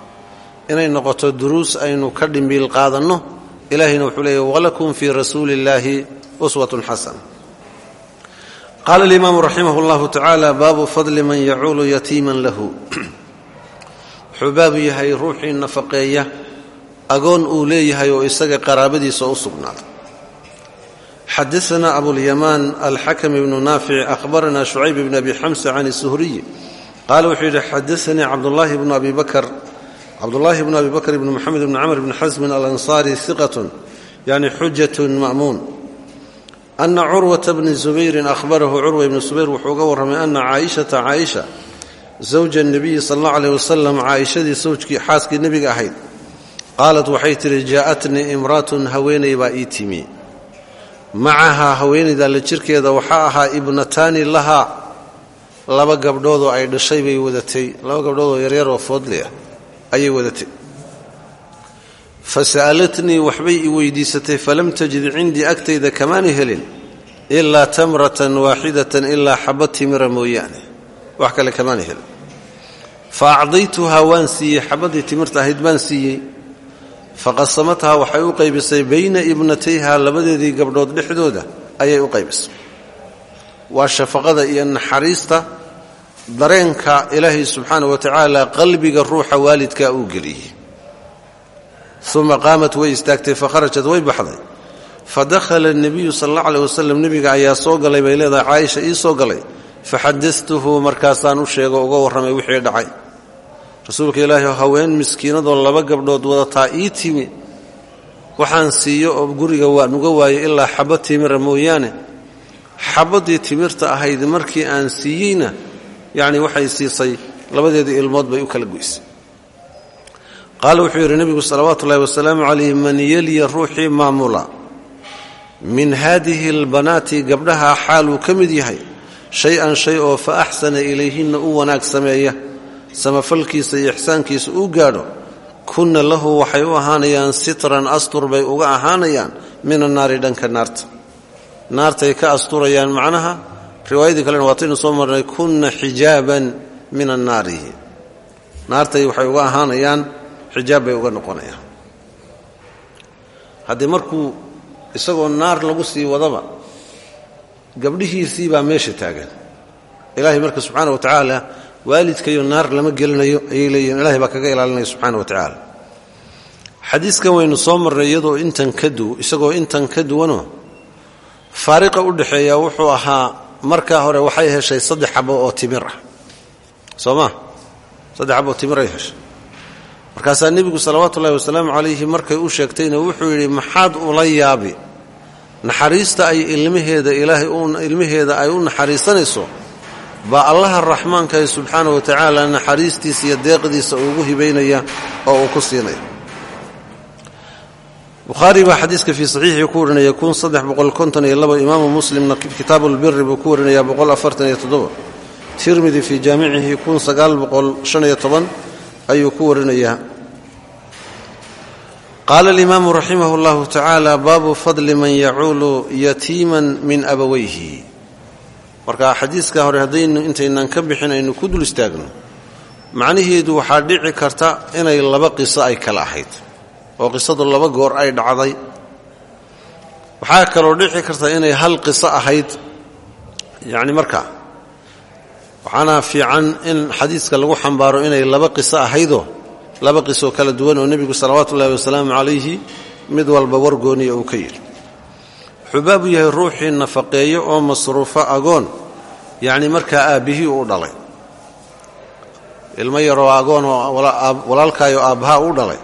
inay noqoto duruus aynu ka dhimbiil qaadanno. Ilaahayna wuxuu leeyay walakum fii rasuuli illaahi uswatun xasana. Qaala alimaamu raximah اllahu tacaala baabu fadli man yacuulu yatiiman lahu. <clears throat> Wuxuu baabu yahay ruuxii agoon uu leeyahay oo isaga qaraabadiisa u sugnaaday xadaana abulyamaan alxakm ibnu naafic ahbarana shucayb bn abi xamsa can isuhriyi qaala wuxuu yidhi xadaanii cabdulahi bnu abi bakr cabdulaahi bnu abi bakr ibni moxamed bni camr bni xasmin alansaari iqatun yani xujatun ma'muun. Ana curwata bni zubayrin ahbarahu curwa ibni zubayr wuxuu uga warramay ana caaishata caaisha zawja nebiyi sal allau aleyh wasalam caaishadii sawjkii xaaskii nebiga ahayd qaalat waxay tidhi jaa'atnii imraatun haweenay baa ii timi. Macahaa haweenayda la jirkeeda waxaa ahaa ibnataani lahaa laba gabdhoodoo ay dhashay bay wadatay. Laba gabdhoodoo yaryaroo foodli ah ayay wadatay. Fa sa'alatnii waxbay i weydiisatay falam tajid cindii agtayda kamaani helin ilaa tamratan waaxidatan ilaa xaba timira mooyaane. Wax kale kamaani helin. Fa acdaytuhaa waan siiyey xabadii timirta ahayd baan siiyey faqasamathaa waxay u qaybisay bayna ibnatayha labadeedii gabdhood dhexdooda ayay u qaybisay. Waa shafaqada iyo naxariista dareenka ilaahay subxaana wa tacaala qalbiga ruuxa waalidkaa uu geliyey. Uma qaamat way istaagtay fakharajat way baxday. Fadakhala nebiyu sal alla aleh wasalam nebiga ayaa soo galay bay leedahay caaisha ii soo galay. Faxadatuhu markaasaan u sheego uga warramay wixii dhacay rasuulka ilaahi haween miskiinadoo laba gabdhood wadataa ii timi. Waxaan siiyo oo guriga waan uga waayay ilaa xabba timira mooyaane. Xabaddii timirta ahayd markii aan siiyeyna yacni waxay siisay labadeedii ilmood bay u kala goysay. Qaala wuxuu yidhi nebigu salawaatu ullahi wasalaamu calayh man yeliya ruuxii maamula min haadihi albanaati gabdhaha xaaluu ka mid yahay shay-an shay oo fa axsana ilayhinna u wanaag sameeya samafalkiisa iyo ixsaankiisa uu gaadho kunna lahu waxay u ahaanayaan sitran astur bay uga ahaanayaan min annaari dhanka naarta. Naartay ka asturayaan macnaha riwaayadii kalena waataynu soo marnay kunna xijaaban min annaari naartay waxay uga ahaanayaan xijaab bay uga noqonayaan. Haddii markuu isagoo naar lagu sii wadaba gabdhihiisii baa meesha taagan. Ilaahay marka subxaana wa tacaala waalidkayo naar lama gelinayo ayay leeyihiin ilahay baa kaga ilaalinaya subxaana wa tacaala. Xadiiskan waynu soo marnay iyadoo intan ka du isagoo intan ka duwanoo faariqa u dhexeeya wuxuu ahaa markaa hore waxay heshay saddex xabo oo timir ah. Soo saddex xabo timir ay heshay. Markaasaa nebigu salawaatu ullahi wasalaamu calayhi markay u sheegtayna wuxuu yidhi maxaad ula yaabi? Naxariista ay ilmaheeda ilaahay ilmaheeda ay u naxariisanayso baa allaha raxmaankahi subxaana wa tacaala naxariistiisa iyo deeqdiisa ugu hibaynaya oo uu ku siinaya. Bukhaari baa xadiiska fii saxiixii ku warinaya kun saddex boqol konton iyo labo imaamu muslimna kitaabu lbiri buu ku warinaya boqol afartan iyo toddoba. Tirmidi fii jaamicihi kun sagaal boqol shan iyo toban ayuu ku warinayaa qaala alimaamu raximah اllahu baabu fadli man yacuulu yatiiman min abawayhi marka xadiiska hore haddaynu intaynaan ka bixin aynu ku dul istaagno. Macnaheedu waxaa dhici karta inay laba qiso ay kala ahayd oo qisadu laba goor ay dhacday. Waxaa kaloo dhici karta inay hal qiso ahayd. Yacni markaa waxaana fiican in xadiiska lagu xambaaro inay laba qiso ahaydoo laba qisoo kala duwan oo nebigu salawaatu ullahi wasalaamu calayhi mid walba wargooniya uu ka yidhi wuxuu baabu yahay ruuxii nafaqeeyo oo masruufo agoon yacni markaa aabbihii uu dhalay. Ilmo yaroo agoonoo walaalkaayoo aabbaha u dhalay.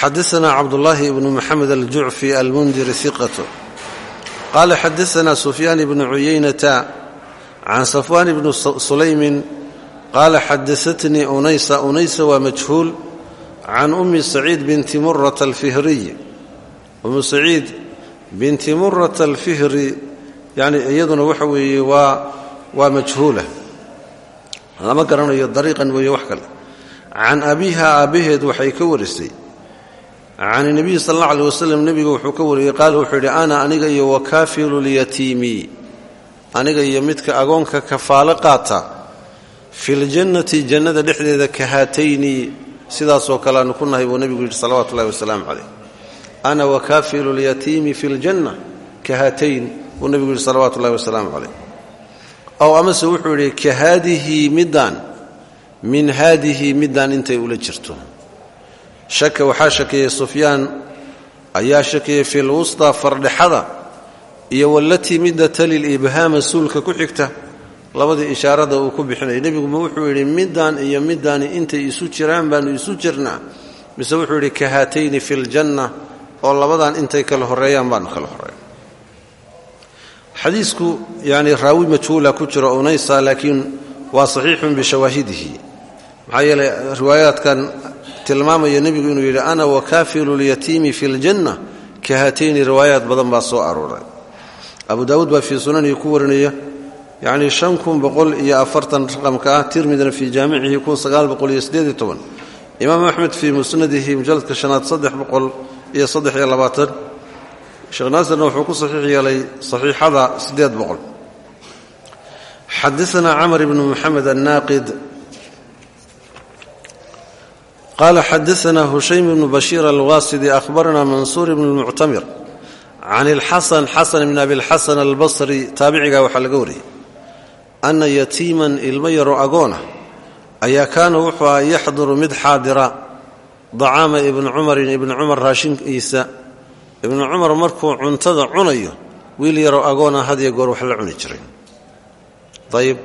Xadaanaa cabdulaahi ibnu maxamed aljucfi almundiri iqatu qaala xadaanaa sufyaan ibnu cuyaynata can safwaan ibni sulaymin qaala xadaatnii unaysa unaysa waa majhuul can ummi saciid binti murata alfihriy. Ummu saciid binti murata alfihri yani iyaduna waxa weeye waa waa majhuula. Lama garanayo dariiqan weeye wax kale. Can abiha aabbaheed waxay ka warisay. Can nebiyi sal alla aleh wasalam nebigu wuxuu ka wariyey qaala wuxuu yidhi ana aniga iyo wakaafilu lyatiimi aniga iyo midka agoonka kafaalo qaata filjannati jannada dhexdeeda ka haatayni sidaasoo kale aanu ku nahay buu nebigu yidhi salawatu ullahi wasalaamu calayh ana wakaafilu lyatiimi fi ljanna ka haatayn buu nebigu yidhi salawatu ullahi wasalaamu calayh. Ow amase wuxuu yidhi ka haadihi middaan min haadihi middaan intay ula jirto. Shaka waxaa shakeeyey sufyaan ayaa shakeeyey fi lwustaa fardhexada iyo wallatii midda talil ibhaama suulka ku xigta. Labadii ishaarada uu ku bixinaya nebiguma wuxuu yidhi middaan iyo middaani intay isu jiraan baanu isu jirnaa. Mise wuxuu yidhi ka haatayni fi ljanna oo labadan intay kala horeeyaan baanu kala horreeya xadiisku yani raawi majhuula ku jiro unaysa laakiin waa saxiixun bishawaahidihi maxaa yeeley riwaayaadkan tilmaamaya nebigu inuu yidhi ana wakaafilu lyatiimi fi ljanna ka haatayni riwaayaat badan baa soo arooray. Abu daawuud baa fii sunanihi ku warinaya yacni shan kun boqol afartan raqamka ah tirmidina fii jaamicihi kun sagaal boqol iyo siddeed iyo toban imaam axmed fii musnadihi mujalladka iyo saddex iyo labaatan sheekh naasirna wuxuu ku saxiix yeelay saxiixada siddeed boqol. Xadaanaa camar ibnu moxamed annaaqid qaala xadaanaa hushaym ibnu bashiir alwaasidi ahbarana mansuur ibnu lmuctamir can ilxasan xasan ibn abilxasan albasri taabiciga waxaa laga wariyey anna yatiiman ilmo yaroo agoona ayaa kaana wuxuu aha yaxduru mid xaadira dacaama ibni cumarin ibni cumar raashinkiisa. Ibnu cumar markuu cuntada cunayo wiil yaroo agoona hadiyo goor wax la cuni jiray. Ayib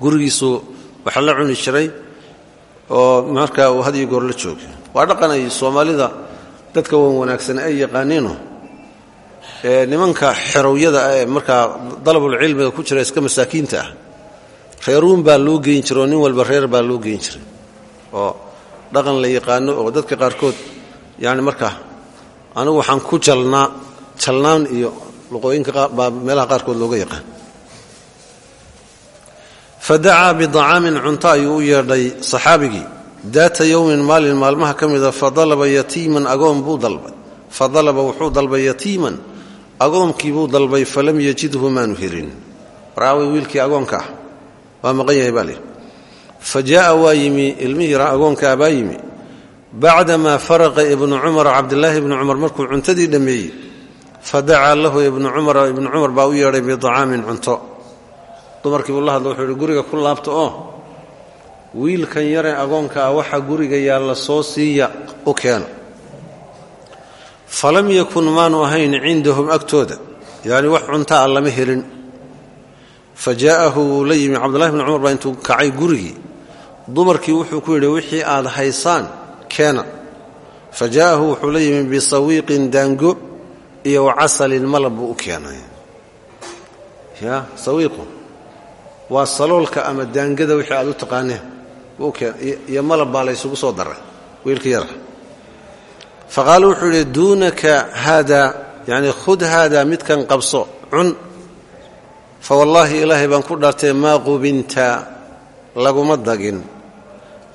gurigiisu wax la cuni jiray oo markaa uu hadiyo goor la jooga waa dhaqan ay soomaalida dadka wan wanaagsan ay yaqaaniino. Nimanka xerowyada ee markaa dalabulcilmiga ku jira iska masaakiinta ah. Reeruun baa loo geyn jira oo nin walba reer baa loo geyn jiray. Oo dhaqan la yaqaano oo dadka qaarkood yani markaa anigu waxaan ku jalnaa jalnaan iyo luqooyinka meelaha qaarkood looga yaqaan. Fa dacaa bidacaamin cunto ayuu u yeedhay saxaabigii. Daata yowmin maalin maalmaha ka mida fa dalaba yatiiman agoon buu dalbay. Fa dalaba wuxuu dalbay yatiiman agoomkii buu dalbay falam yajidhu maanu helin. Raaway wiilkii agoonka ah. Waa maqan yahay baa layidhi fa jaa'a waa yimi ilmihii agoonkaa baa yimi bacdamaa faraqa ibnu cumar cabdilaahi ibnu cumar markuu cuntadii dhammeeyey fa dacaa lahu ibnu cumar ibnu cumar baa u yeedhay bidacaamin cunto dumarkii buu la hadla wuxuu yidhi guriga ku laabta oo wiilkan yare agoonka ah waxa guriga yaalla soo siiya u keena falam yakun maanu ahayn cindahum agtooda yacni wax cunta a lama helin fa jaa'ahu gurigii dumarkii wuxuu ku yidhi wixii aad haysaan keena. Fa jaa'ahu wuxuu la yimi bisawiiqin daango iyo wa malab buu u keenay. Ya sawiiqu. Waa saloolka ama daangada wixii aad u taqaaneen iyo malab baa laysugu soo daray wiilka yara faqaala wuxuu yidhi duunaka haada yani khud haada midkan qabso cun. Fa wallaahi ilaahay baan ku dhaartay maa qubinta laguma dagin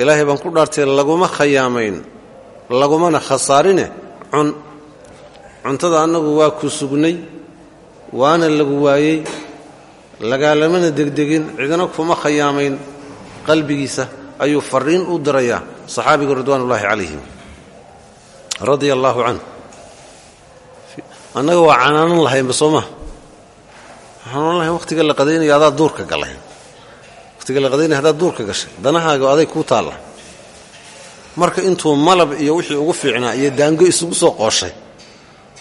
ilaahay baan ku dhaartay laguma khayaamayn lagumana khasaarine cun. Cuntada annagu waa ku sugnay waana lagu waayey. Lagaalamana degdegin cidina kuma khayaamayn qalbigiisa ayuu fariin u dirayaa saxaabigu ridwaan ullaahi calayhim. Radia allaahu canh annaga waa canaanan lahaynba soo maa waxaan lahayn wakhtiga la qadaynaya adaa duurka galay wakhtiga la qadaynaya haddaad duurka gashay danahaaga aday kuu taalla. Marka intuu malab iyo wixii ugu fiicnaa iyo daango isugu soo qooshay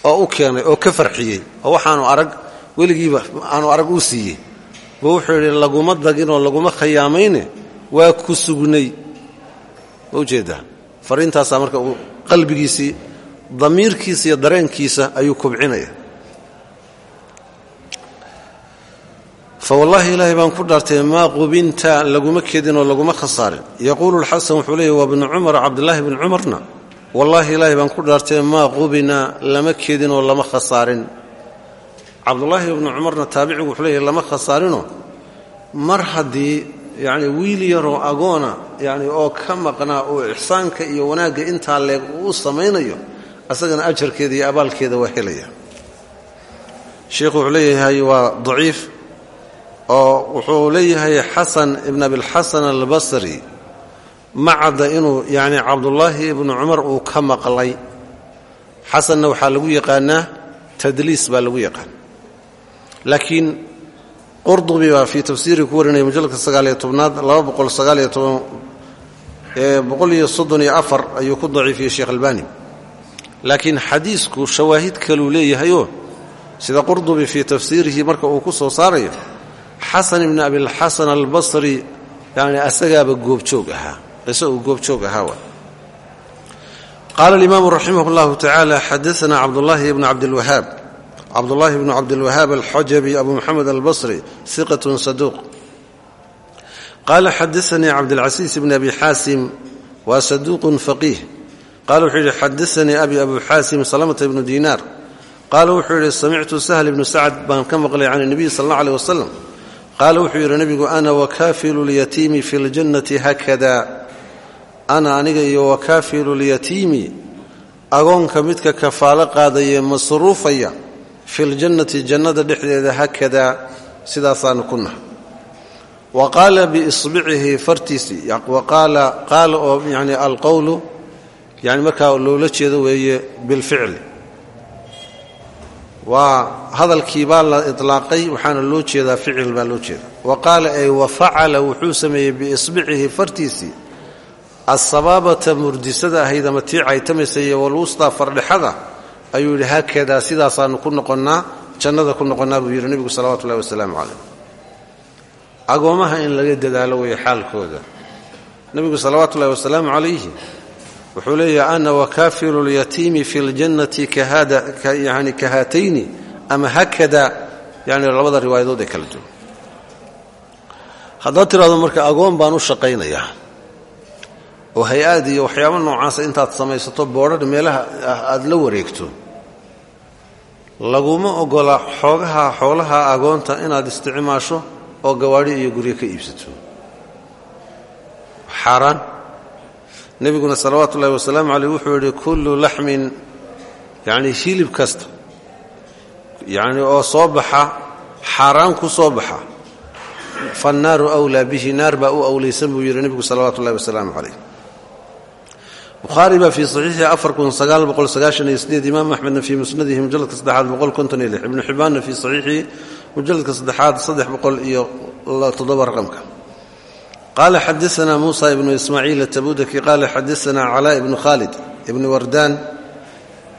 oo u keenay oo ka farxiyey oo waxaanu arag weligiiba aanu arag uu siiyey buu wuxuu yidhi laguma daginoo laguma khayaamayne waa ku sugnay. Ma u jeedaa fariintaasaa marka qalbigiisii damiirkiisa iyo dareenkiisa ayuu kubcinaya fa wallaahi ilaahay baan ku dhaartay maa qubinta laguma kedin oo laguma khasaarin yaquulu lxasan wuxuu leeyay waa bnu cumar cabdilaahi bni cumarna wallaahi ilaahay baan ku dhaartay maa qubina lama kedin oo lama khasaarin cabdulaahi ibnu cumarna taabicigu wuxuu leeyahy lama khasaarinoo mar haddii yacni wiil yaroo agoona yacni oo ka maqnaa oo ixsaanka iyo wanaagga intaa leeg uu samaynayo asagana ajarkeeda iyo abaalkeeda waa helaya waa daciif oo wuxuu leeyahay xasan ibn abilxasan albasri ma cadda inuu yacni cabdullaahi ibnu cumar uu ka maqlay. Xasanna waxaa lagu yaqaanaa tadliis baa lagu yaqaan. Laakiin qurdubi baa fii tafsiirii ku warinaya mujalladka sagaaliyo tobnaad laba boqol iyo soddon iyo afar ayuu ku daciifiyey sheekh albani. Laakiin xadiisku shawaahid kaluu leeyahayoo sida qurdubi fii tafsiirihi marka uu ku soo saarayo xasan ibni abilxasan albasri yani asagaaba goobjoog ahaa ise uu goobjoog ahaa wa qaala alimaamu raximah اllahu tacaala xadaana cabdullaahi ibnu cabdilwahaab cabdullaahi bnu cabdilwahaab alxajabi abu moxamed albasri iqatun saduuq. Qaala xadaanii cabdilcasiis bni abi xaasim waa saduuqun faqiih. Qaala wuxuu yidhi xadaanii abi abu xaasim salamata ibnu diinaar. Qaala wuxuu yidhi samictu sahl ibnu sacd baan ka maqlay can اnebiy sal allah aleh wasalam qaala wuxuu yidhi nebigu ana wakaafilu lyatiimi fi ljannati haakada ana aniga iyo wakaafilu lyatiimi agoonka midka kafaalo qaadayee masruufaya fi ljannati jannada dhexdeeda haakadaa sidaasaanu ku nahay. Wa qaala biisbicihi fartiisii qaala oo yani alqowlu yani markaa loola jeedo weeye bilficli waa hadalkii baa la ilaaqay waxaana loo jeedaa ficil baa loo jeeda wa qaala ay wa facala wuxuu sameeyey biisbicihi fartiisii asabaabata murdisada ahayd ama tii caytamaysay walwustaa fardhexada ayuu yidhi haakadaa sidaasaanu ku noqonnaa jannada ku noqonnaa buu yidhi nebigu salawatu ullahi wasalaamu calayh. Agoommaha in laga dadaalo weeye xaalkooda. Nebigu salawaatu ullahi wasalaamu calayhi wuxuu leeyahay ana wakaafilu lyatiimi fi ljannati yani ka haatayni ama hakada? Yani labada riwaayadood ee kala duwan. Haddaad tidhahdo marka agoon baan u shaqaynayaa oo hay'aad iyo waxyaabo noocaasa intaad samaysato boodhar meelaha aad la wareegto laguma ogola xoogaha xoolaha agoonta inaad isticmaasho oo gawaadhi iyo guryo ka iibsato. Xaaraan nebiguna salawaatu ullahi wasalaamu caleyh wuxuu yidhi kullu laxmin yacni hilib kasta yacni oo soo baxa xaaraan ku soo baxa. Fannaaru awlaa bihi naar baa u awlaysan buu yidhi nebigu salawaatu ullahi wasalaamu calayh bukhaari baa fii saxiixi afar kun sagaal boqol sagaashan iyo sideed imaam axmedna fii musnadihi mujalladka saddexaad boqol konton iyo lix ibnu xibbaanna fii saxiixihi mujalladka saddexaad saddex boqol iyo toddoba raqamka qaala xadaana muusa ibnu ismaaciil atabudaki qaala xadaana calaa ibnu khaalid ibni wardaan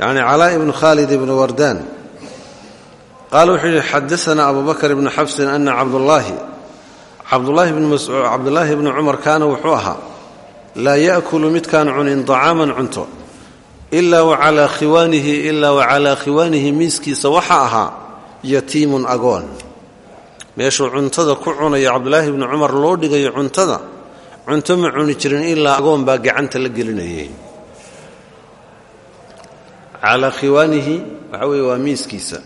yani calaa ibnu khaalid ibni wardaan qaala wuxuu yidhi xadaana abu bakr ibnu xafsin ana cabdullaahi cabdullaahi bni cumar kaana wuxuu ahaa laa yaakulu midkaan cunin dacaaman cunto ilaa wacalaa khiwaanihi ilaa wacalaa khiwaanihi miiskiisa waxaa ahaa yatiimun agoon meeshuu cuntada ku cunaya cabdulaahi bni cumar loo dhigayo cuntada. Cunto ma cuni jirin ilaa agoon baa gacanta la gelinayay. Calaa khiwaanihi waxaa weeye waa miiskiisa.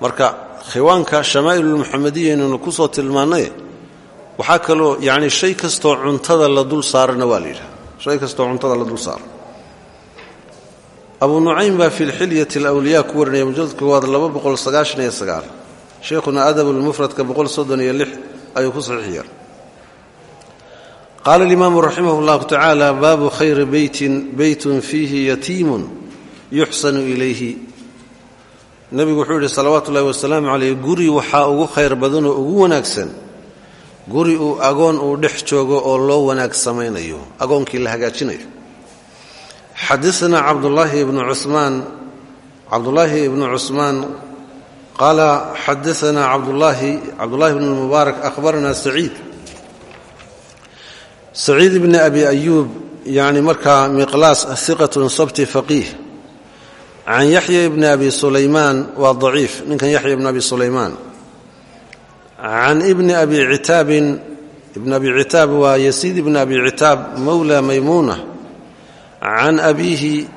Marka khiwaanka shamaa'ilulmuxamadiyaynanu ku soo tilmaannay waxaa kaloo yani shay kastoo cuntada la dul saarana waa shay kastoo cuntada la dul saaro. Abu nucaym baa fi lxilyati alawliyaa ku warinaya mujalladka koowaad laba sheikhuna adabulmufradka boqol soddon iyo lix ayuu ku saxiix yeer qaala alimaamu raximah llahu tacaala baabu khayri beytin beytun fiihi yatiimun yuxsanu ilayhi. Nebigu wuxuu yidhi salawaatu ullahi wasalaamu caleyh guri waxaa ugu khayr badanoo ugu wanaagsan. Guri uu agoon uu dhex joogo oo loo wanaag samaynayo agoonkii la hagaajinayo. Xadaanaa cabdulaahi ibnu cusmaan qaala xadaanaa cabdulaahi cabdullahi bn mubaarak ahbaranaa saciid saciid ibni abi ayuub yani markaa miqlaas hiqatun sabti faqiih can yaxya ibni abi sulaymaan waa daciif ninkan yaxya ibni abi sulaymaan can ibni abi citaabin ibn abi citaab waa yasiid ibni abi citaab mowla maymuuna can abiihi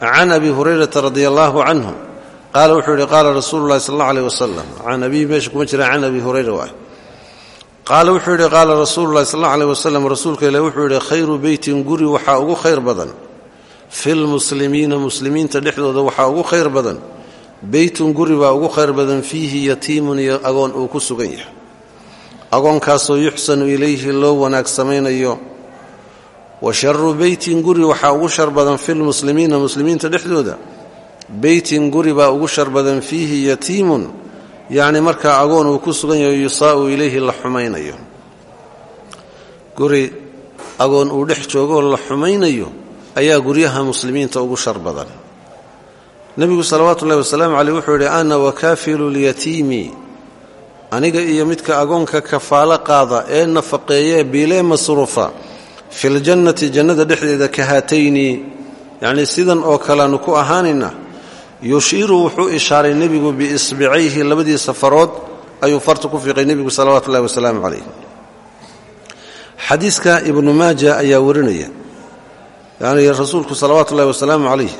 can abi hurayrata radi allaahu canhu qaala wuxuu yihi qaala rasuulu llahi sal alla aleh wasalam can abiihi meesha kuma jira can abi hurayra waay qaala wuxuu yidhi qaala rasuulu llahi sal alla aleh wasalam rasuulka ilahi wuxuu yidhi khayru beytin guri waxaa ugu khayr badan. Filmuslimiina muslimiinta dhexdooda waxaa ugu khayr badan. Beytun guri baa ugu khayr badan fiihi yatiimun iyo agoon uu ku sugan yahay. Agoonkaasoo yuxsanu ilayhi loo wanaag samaynayo wa sharu beytin guri waxaa ugu shar badan filmuslimiina muslimiinta dhexdooda beytin guri baa ugu shar badan fiihi yatiimun yacni markaa agoon uu ku sugan yahay yusaa'u ilayhi la xumaynayo. Guri agoon uu dhex joogoo la xumaynayo ayaa guryaha muslimiinta ugu shar badan. Nebigu salawaatu ullahi wasalaamu caleyh wuxuu yidhi ana wakaafilu lyatiimi. Aniga iyo midka agoonka kafaalo qaada ee nafaqeeyee biilee masruufa filjannati jannada dhexdeeda ka haatayni yacnii sidan oo kaleanu ku ahaanayna yushiiru wuxuu ishaaray nebigu biisbicayhi labadiisa farood ayuu farta ku fiiqay nebigu salawaatu wasalaamu calayh xadiiska ibnu maaja ayaa warinaya yani rasuulku salawaatu ullahi wasalaamu calayh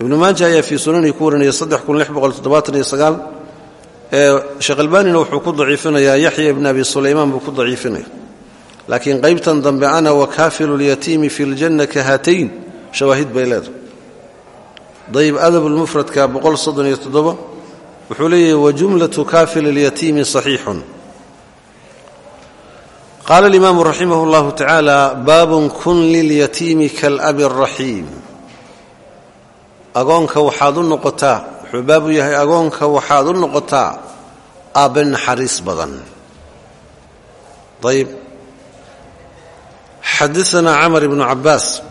ibnu maaja ayaa fii sunanihi ku warinaya ee sheekh wuxuu ku daciifinayaa yaxya ibni abi sulaymaan buu ku daciifinaya laakiin qaybtan dambe ana wakaafilu lyatiimi fi ljanna ka haatayn shawaahid bay leedahay dayib adabulmufradka wuxuu leeyahay wajumlatu kaafil اlyatiimi صaxiixun qaala اlimaamu raximah اllahu tacaala baabun kun lilyatiimi kaalabi الraxiim agoonka waxaad u noqotaa wuxuu baabu yahay agoonka waxaad u noqotaa aabbe naxariis badan ayb xadaana camr ibnu cabaas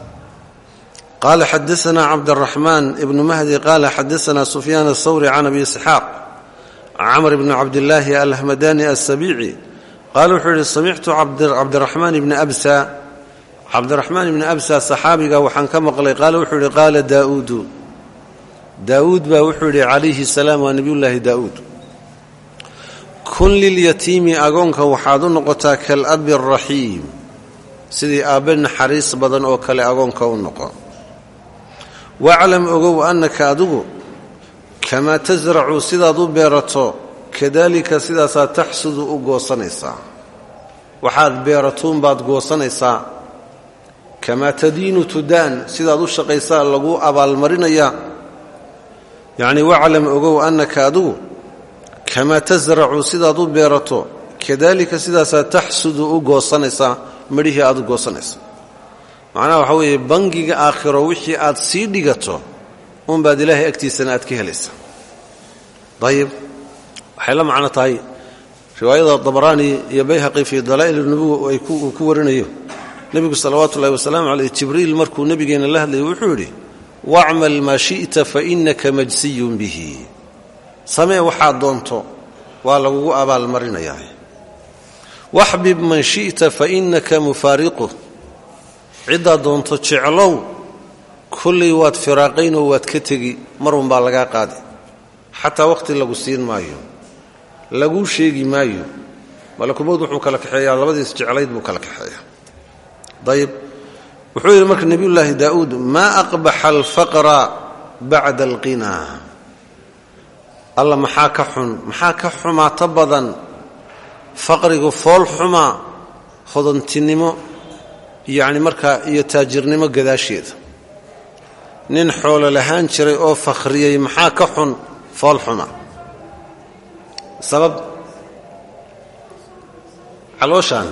qala xadaana cabdaraxmaan ibnu mahdi qaala xadaana sufyaan aلthawri can abi isxaaq camr bni cabdilaahi alhamadani asabici qaala wuxuu yihi samictu cabdiraxmaan ibni absa cabdiraxmaan ibni absa saxaabiga waxaan ka maqlay qaala wuxuu yihi qaala daauudu daauud baa wuxuu yihi calayhi salaam waa nebiyullaahi daauud kun lilyatiimi agoonka waxaad u noqotaa kalabi raxiim sidii aabbe naxariis badan oo kale agoonka u waclam ogow annaka adigu kamaa tasracu sidaad u beerato kadaalika sidaasaad taxsudu u goosanaysaa waxaad beeratuun baad goosanaysaa kamaa tadiinu tudaan sidaad u shaqaysaa lagu abaalmarinayaa yacnii waclam ogow annaka adigu kamaa tasracu sidaad u beerato kadaalika sidaasaad taxsudu u goosanaysaa midhihii aad u macnaha waxaa weeye bangiga aakhiro wixii aad sii dhigato unbaad ilaahay agtiisana aad ka helaysaa. Ayib waxay la macno tahay riwaayada dabaraani iyo bayhaqi fii dalaa'il nubuwa uu ku warinayo. Nebigu salawaatu ullahi wasalaamu caleyh jibriil markuu nebigeenna la hadlayay wuxuu yidhi wacmal maa shi'ta fa innaka majsiyun bihi. Samee waxaad doonto waa lagugu abaalmarinayaa. Waxbib man shi'ta fa innaka mufaariquh ciddaad doonto jeclow kollay waad firaaqaynoo waad ka tegi marun baa lagaa qaadi. Xataa wakhti lagu siin maayo laguu sheegi maayo malakumood wuxuu kala kaxeeyaa labadiis jeclayd buu kala kaxeeyaa. Ayib wuxuu yidhi marka nebiyullaahi daa'uud maa aqbaxa alfaqra bacda alqinaa alla maxaa ka xun? Maxaa ka xumaato badan? Faqrigu fool xumaa hodantinimo yacni markaa iyo taajirnimo gadaasheeda nin xoolo lahaan jiray oo fakhriyey maxaa ka xun? Fool xuma sabab? Calooshaan.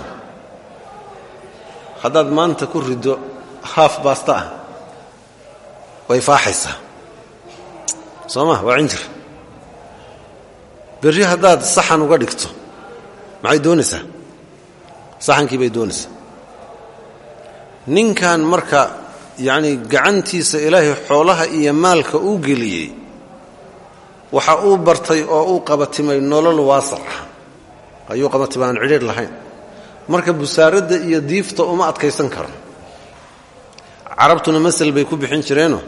Haddaad maanta ku riddo haaf baasta ah way faaxaysaa. Soo ma? Waa cinjir. Berri haddaad saxan uga dhigto maxay doonaysaa? Saxankii bay doonaysaa ninkan marka yacnii gacantiisa ilaahay xoolaha iyo maalka uu geliyey waxa uu bartay oo uu qabatimay nolol waasac ah ayuu qabatimay aan cidhiir lahayn. Marka busaaradda iyo diifta uma adkaysan karo carabtuna masal bay ku bixin jireeno.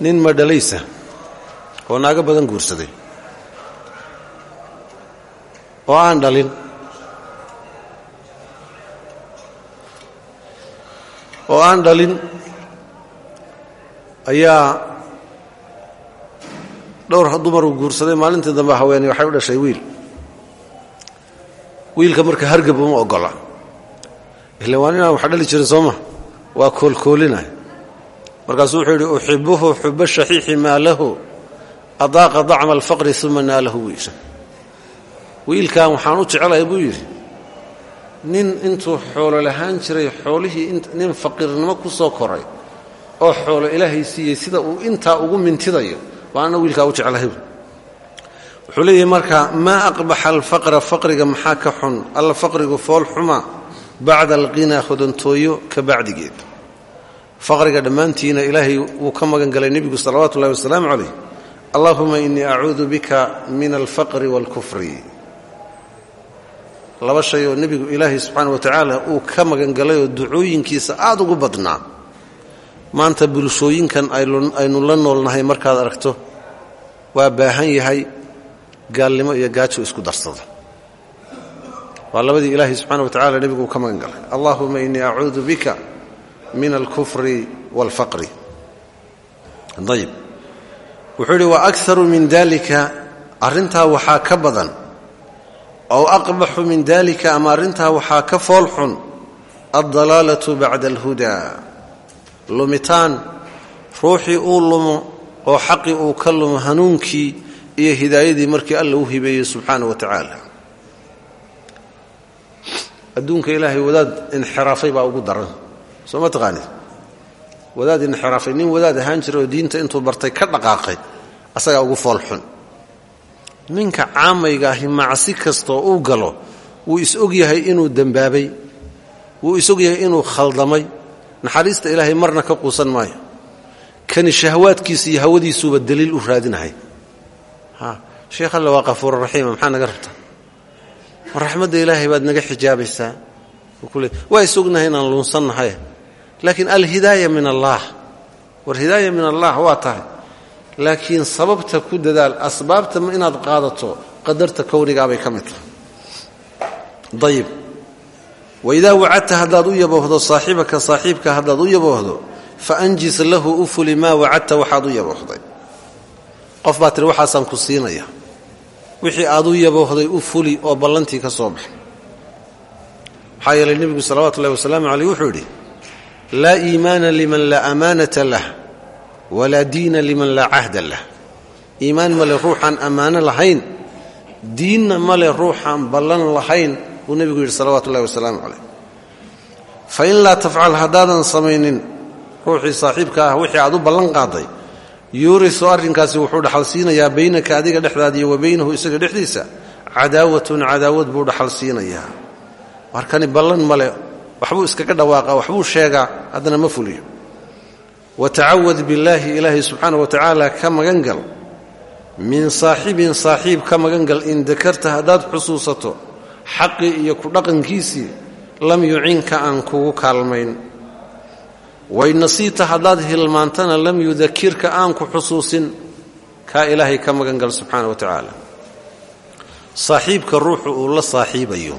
Nin madhalaysa oo naago badan guursaday. Oo aan dhalin oo aan dhalin ayaa dhowr dumar uu guursaday. Maalintii dambe haweeney waxay u dhashay wiil. Wiilka marka hargab uma ogola. Ila waa ninaan wax dhali jirin sooma? Waa koolkoolinay markaasuu wuxuu yidhi uxibuhu xuba shaxiixi maa lahu adaaqa dacma alfaqri uma naalahu wiil wiilkan waxaan u jecelahay buu yidhi nin intuu xoolo lahaan jiray xoolihii nin faqiirnimo ku soo koray oo xoolo ilaahay siiyey sida uu intaa ugu mintidayo waana wiilkaa u jeclahay. Wuxuu leeyahay marka maa aqbaxa alfaqra faqriga maxaa ka xun? Alla faqrigu fool xuma bacda alqinaa hodantooyo ka bacdigeed. Faqriga dhammaantiina ilaahay wuu ka magan galay nebigu salawaatu ullahi wasalaamu calayh. Allahuma innii acuudu bika min alfaqri waalkufri laba shay oo nebigu ilaahay subxaana wa tacaala uu ka magangalay oo ducooyinkiisa aada ugu badnaa. Maanta bulshooyinkan aynu la noolnahay markaad aragto waa baahan yahay gaalnimo iyo gaajo isku darsada. Waa labadii ilaahay subxaana wa tacala nebigu uu ka magan galay allahuma innii acuudu bika min alkufri waalfaqri ayib wuxuu yidhi wa akaru min dalika arrintaa waxaa ka badan ow aqbaxu min dalika ama arrintaa waxaa ka fool xun aldalaalatu bacda alhudaa lumitaan ruuxii uu lumo oo xaqii uu ka lumo hanuunkii iyo hidaayadii markii alla u hibeeyey subxaana wa tacaala adduunka ilaahay wadaad inxiraafay baa ugu daran soo ma taqaanid wadaad inxiraafay nin wadaad ahaan jira oo diinta intuu bartay ka dhaqaaqay asagaa ugu fool ninka caamayga ahi macsi kastoo uu galo wuu is-og yahay inuu dembaabay wuu is-og yahay inuu khaldamay. Naxariista ilaahay marna ka quusan maayo. Kani shahwaadkiisa iyo hawadiisuuba daliil u raadinahay. Sheekh alle waa qafuura raxiima maxaa naga rabta? Mar raxmadda ilaahay baad naga xijaabaysaa? Waa is-ognahay inaan luunsannahay laakiin alhidaaya min allaah war hidaaya min allah waa tahay laakiin sababta ku dadaal asbaabta inaad qaadato qadarta kownigaabay ka mid tahay. Ayib waidaa wacadta haddaad u yaboohdo saaxibaka saaxiibka haddaad u yaboohdo fa anjis lahu u fuli maa wacadta waxaad u yaboohday qof baa tiri waxaasaan ku siinaya. Wixii aad u yaboohday u fuli oo ballantii ka soo baxay maxaa yeelay nebigu salawatu ullahi wasalaamu caleyh wuxuu yidhi laa iimaana liman laa amaanata lah walaa diina liman laa cahda lah. Iimaan male ruuxaan ammaano lahayn? Diinna male ruuxaan ballan lahayn? Buu nebigu yidhi salawatu ullahi wasalaamu caleyh fa in laa tafcal haddaadan samaynin ruuxii saaxiibka ah wixii aad u ballan qaaday yuurisu arrinkaasi wuxuu dhaxal siinayaa baynaka adiga dhexdaada iyo wa baynahu isaga dhexdiisa. Cadaawatun cadaawad buu dhaxal siinayaa warkani ballan male waxbuu iskaga dhawaaqa waxbuu sheegaa haddana ma fuliyo watacawad billaahi ilaahay subxaana wa tacaala ka magangal min saaxibin saaxiib ka magangal in dakarta haddaad xusuusato xaqii iyo ku dhaqankiisii lam yucinka aan kugu kaalmayn. Wain nasiita haddaad hilmaantana lam yudakirka aan ku xusuusin kaa ilaahay ka magangal subxaana wa tacaala. Saaxiibka ruuxu uu la saaxiibayo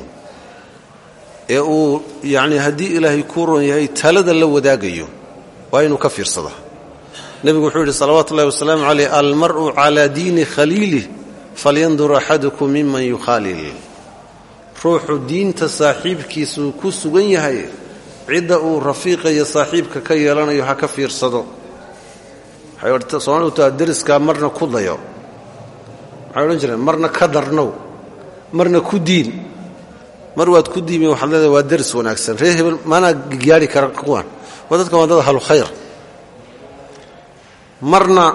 ee uu yacnii haddii ilaahay kuu ron yahay talada la wadaagayo waa inuu ka fiirsada nebigu wuxuu yidhi salawaatu ullahi wasalaamu caleyh almar'u calaa diini khaliilih falyandur axadukum miman yukhaalil. Ruuxu diinta saaxiibkiisuu ku sugan yahay cidda uu rafiiqa iyo saaxiibka ka yeelanayo ha ka fiirsado. Soomalidu taa deriskaa marna ku dayo. Maxay odhan jireen marna ka darnow marna ku diin. Mar waad ku diimi waxaad waa deris wanaagsan reer hebel waa dadkan waa dad ahlu khayr. Marna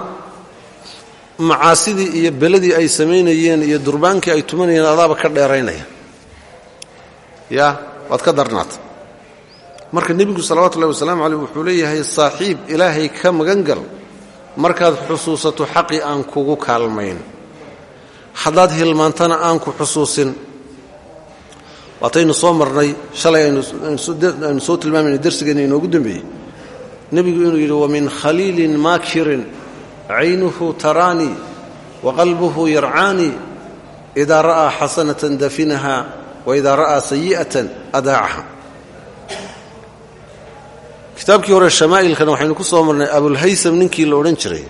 macaasidii iyo beladii ay samaynayeen iyo durbaankii ay tumanayeen adaaba ka dheeraynaya. Yaa waad ka darnaata marka nebigu salawatu ullahi wasalaamu caleyh wuxuu leeyahay saaxiib ilaahay ka magan gal markaad xusuusato xaqii aan kugu kaalmayn. Haddaad hilmaantana aan ku xusuusin waataynu soo marnay shalay aynu soo tilmaamayna darsigeenna inoogu dambeeyey. Nebigu inuu yidhi wamin khaliilin maakirin caynuhu taraanii wa qalbuhu yarcaanii idaa ra'aa xasanatan dafinaha wa idaa ra'aa sayi'atan adaacaha. Kitaabkii hore shamaa'ilkana waxaynu ku soo marnay abulhaysam ninkii la odhan jiray.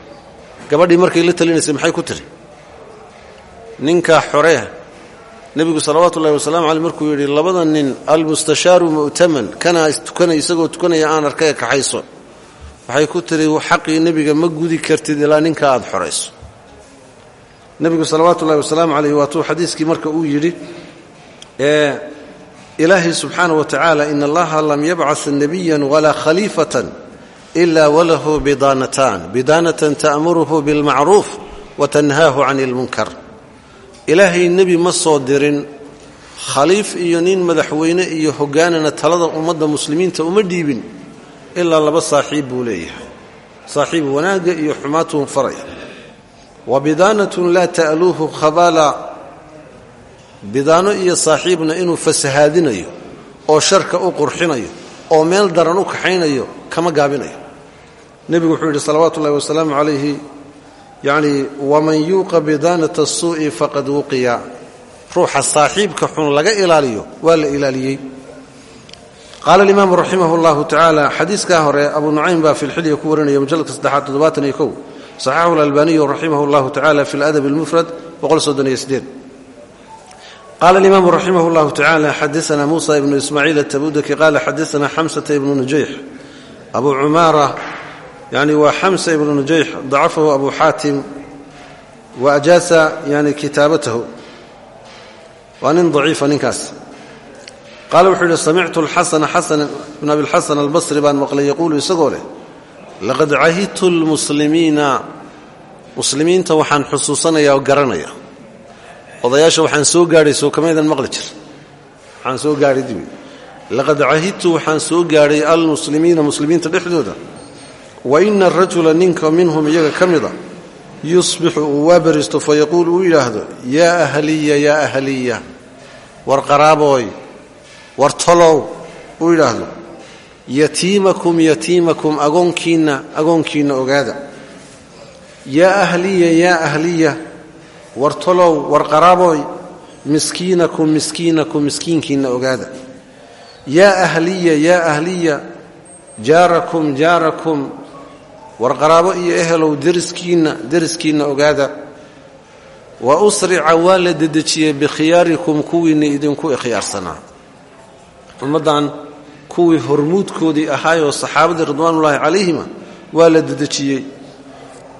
Gabadhii markay la talinaysay maxay ku tiri ninkaa xoree nebigu salawaatu ullahi wasalaamu caleyh markuu yidhi labada nin almustashaaru mu'taman kana tukanay isagoo tukanaya aan arkaya kaxayso. Waxay ku tiri xaqii nebiga ma gudi kartid ilaa ninka aad xorayso. Nebigu salawaatu ullahi wasalaamu caleyh waatuu xadiiskii marka uu yidhi ee ilaahay subxaana wa tacaala in allaha lam yabcas nebiyan walaa khaliifatan ila walahu bidaanatan. Bidaanatan ta'muruhu bilmacruuf wa tanhaahu can ilmunkar ilaahay nebi ma soo dirin. Khaliif iyo nin madaxweyne iyo hoggaanana talada ummadda muslimiinta uma dhiibin ilaa laba saaxiib buu leeyahay. Saaxiib wanaagga iyo xumaatuhum faraya wa bidaanatun laa ta'luuhu khabaala. Bidaano iyo saaxiibna inuu fasahaadinayo oo sharka u qurxinayo oo meel daran u kaxaynayo kama gaabinayo. Nebigu wuxuu yidhi salawaatu ullahi wasalaamu calayhi yacni waman yuuqa bidaanata suu'i faqad wuqiya. Ruuxa saaxiibka xun laga ilaaliyo waa la ilaaliyey. Qaala alimaamu raximah llahu tacaala xadiiskaa hore abu nucaym baa fi lxilya ku warinaya mujalladka saddexaad toddobaatan iyo kow. Saxaxahu lalbaniyu raximah llahu tacala fi ladab almufrad qala alimaamu raximah llahu tacala xadaana muusa ibnu ismaaciil atabudaki qaala xadaana xamsata ibnu nujayx abu cumaara yani waa xamsa ibnu nujayx dacafahu abu xaatim wa ajaasa yani kitaabatahu waa nin daciifa ninkaas qaala wuxuu yidhi samictu alxasana xasan ibn abilxasan albasri baan maqlay yaquulu isagoo leh laqad cahidtu lmuslimiina muslimiinta waxaan xusuusanaya oo garanaya odayaasha waxaan soo gaadhay soo kamaydan maqli jir waxaan soo gaadhay dibi laqad cahidtu waxaan soo wa ina arajula ninka minhum iyaga ka mida yusbixu uu waa yaquulu uu yidhaahdo yaa ahliya yaa ahliya war qaraabooy war tolow uu yidhaahdo yatiimakum yatiimakum agoonkiinna agoonkiinna ogaada. Yaa ahliya yaa ahliya war tolow war qaraaboy miskiinakum miskiinakum miskiinkiinna ogaada. Yaa ahliya yaa ahliya jaarakum jaarakum war qaraabo iyo ehelow deriskiinna deriskiinna ogaada. Wa usrica waa la dedejiyey bikhiyaarikum kuwiinna idinku ikhyaarsanaa ummaddan kuwii hormuudkoodii ahaayoo saxaabadii ridwaanullaahi calayhima waa la dedejiyey.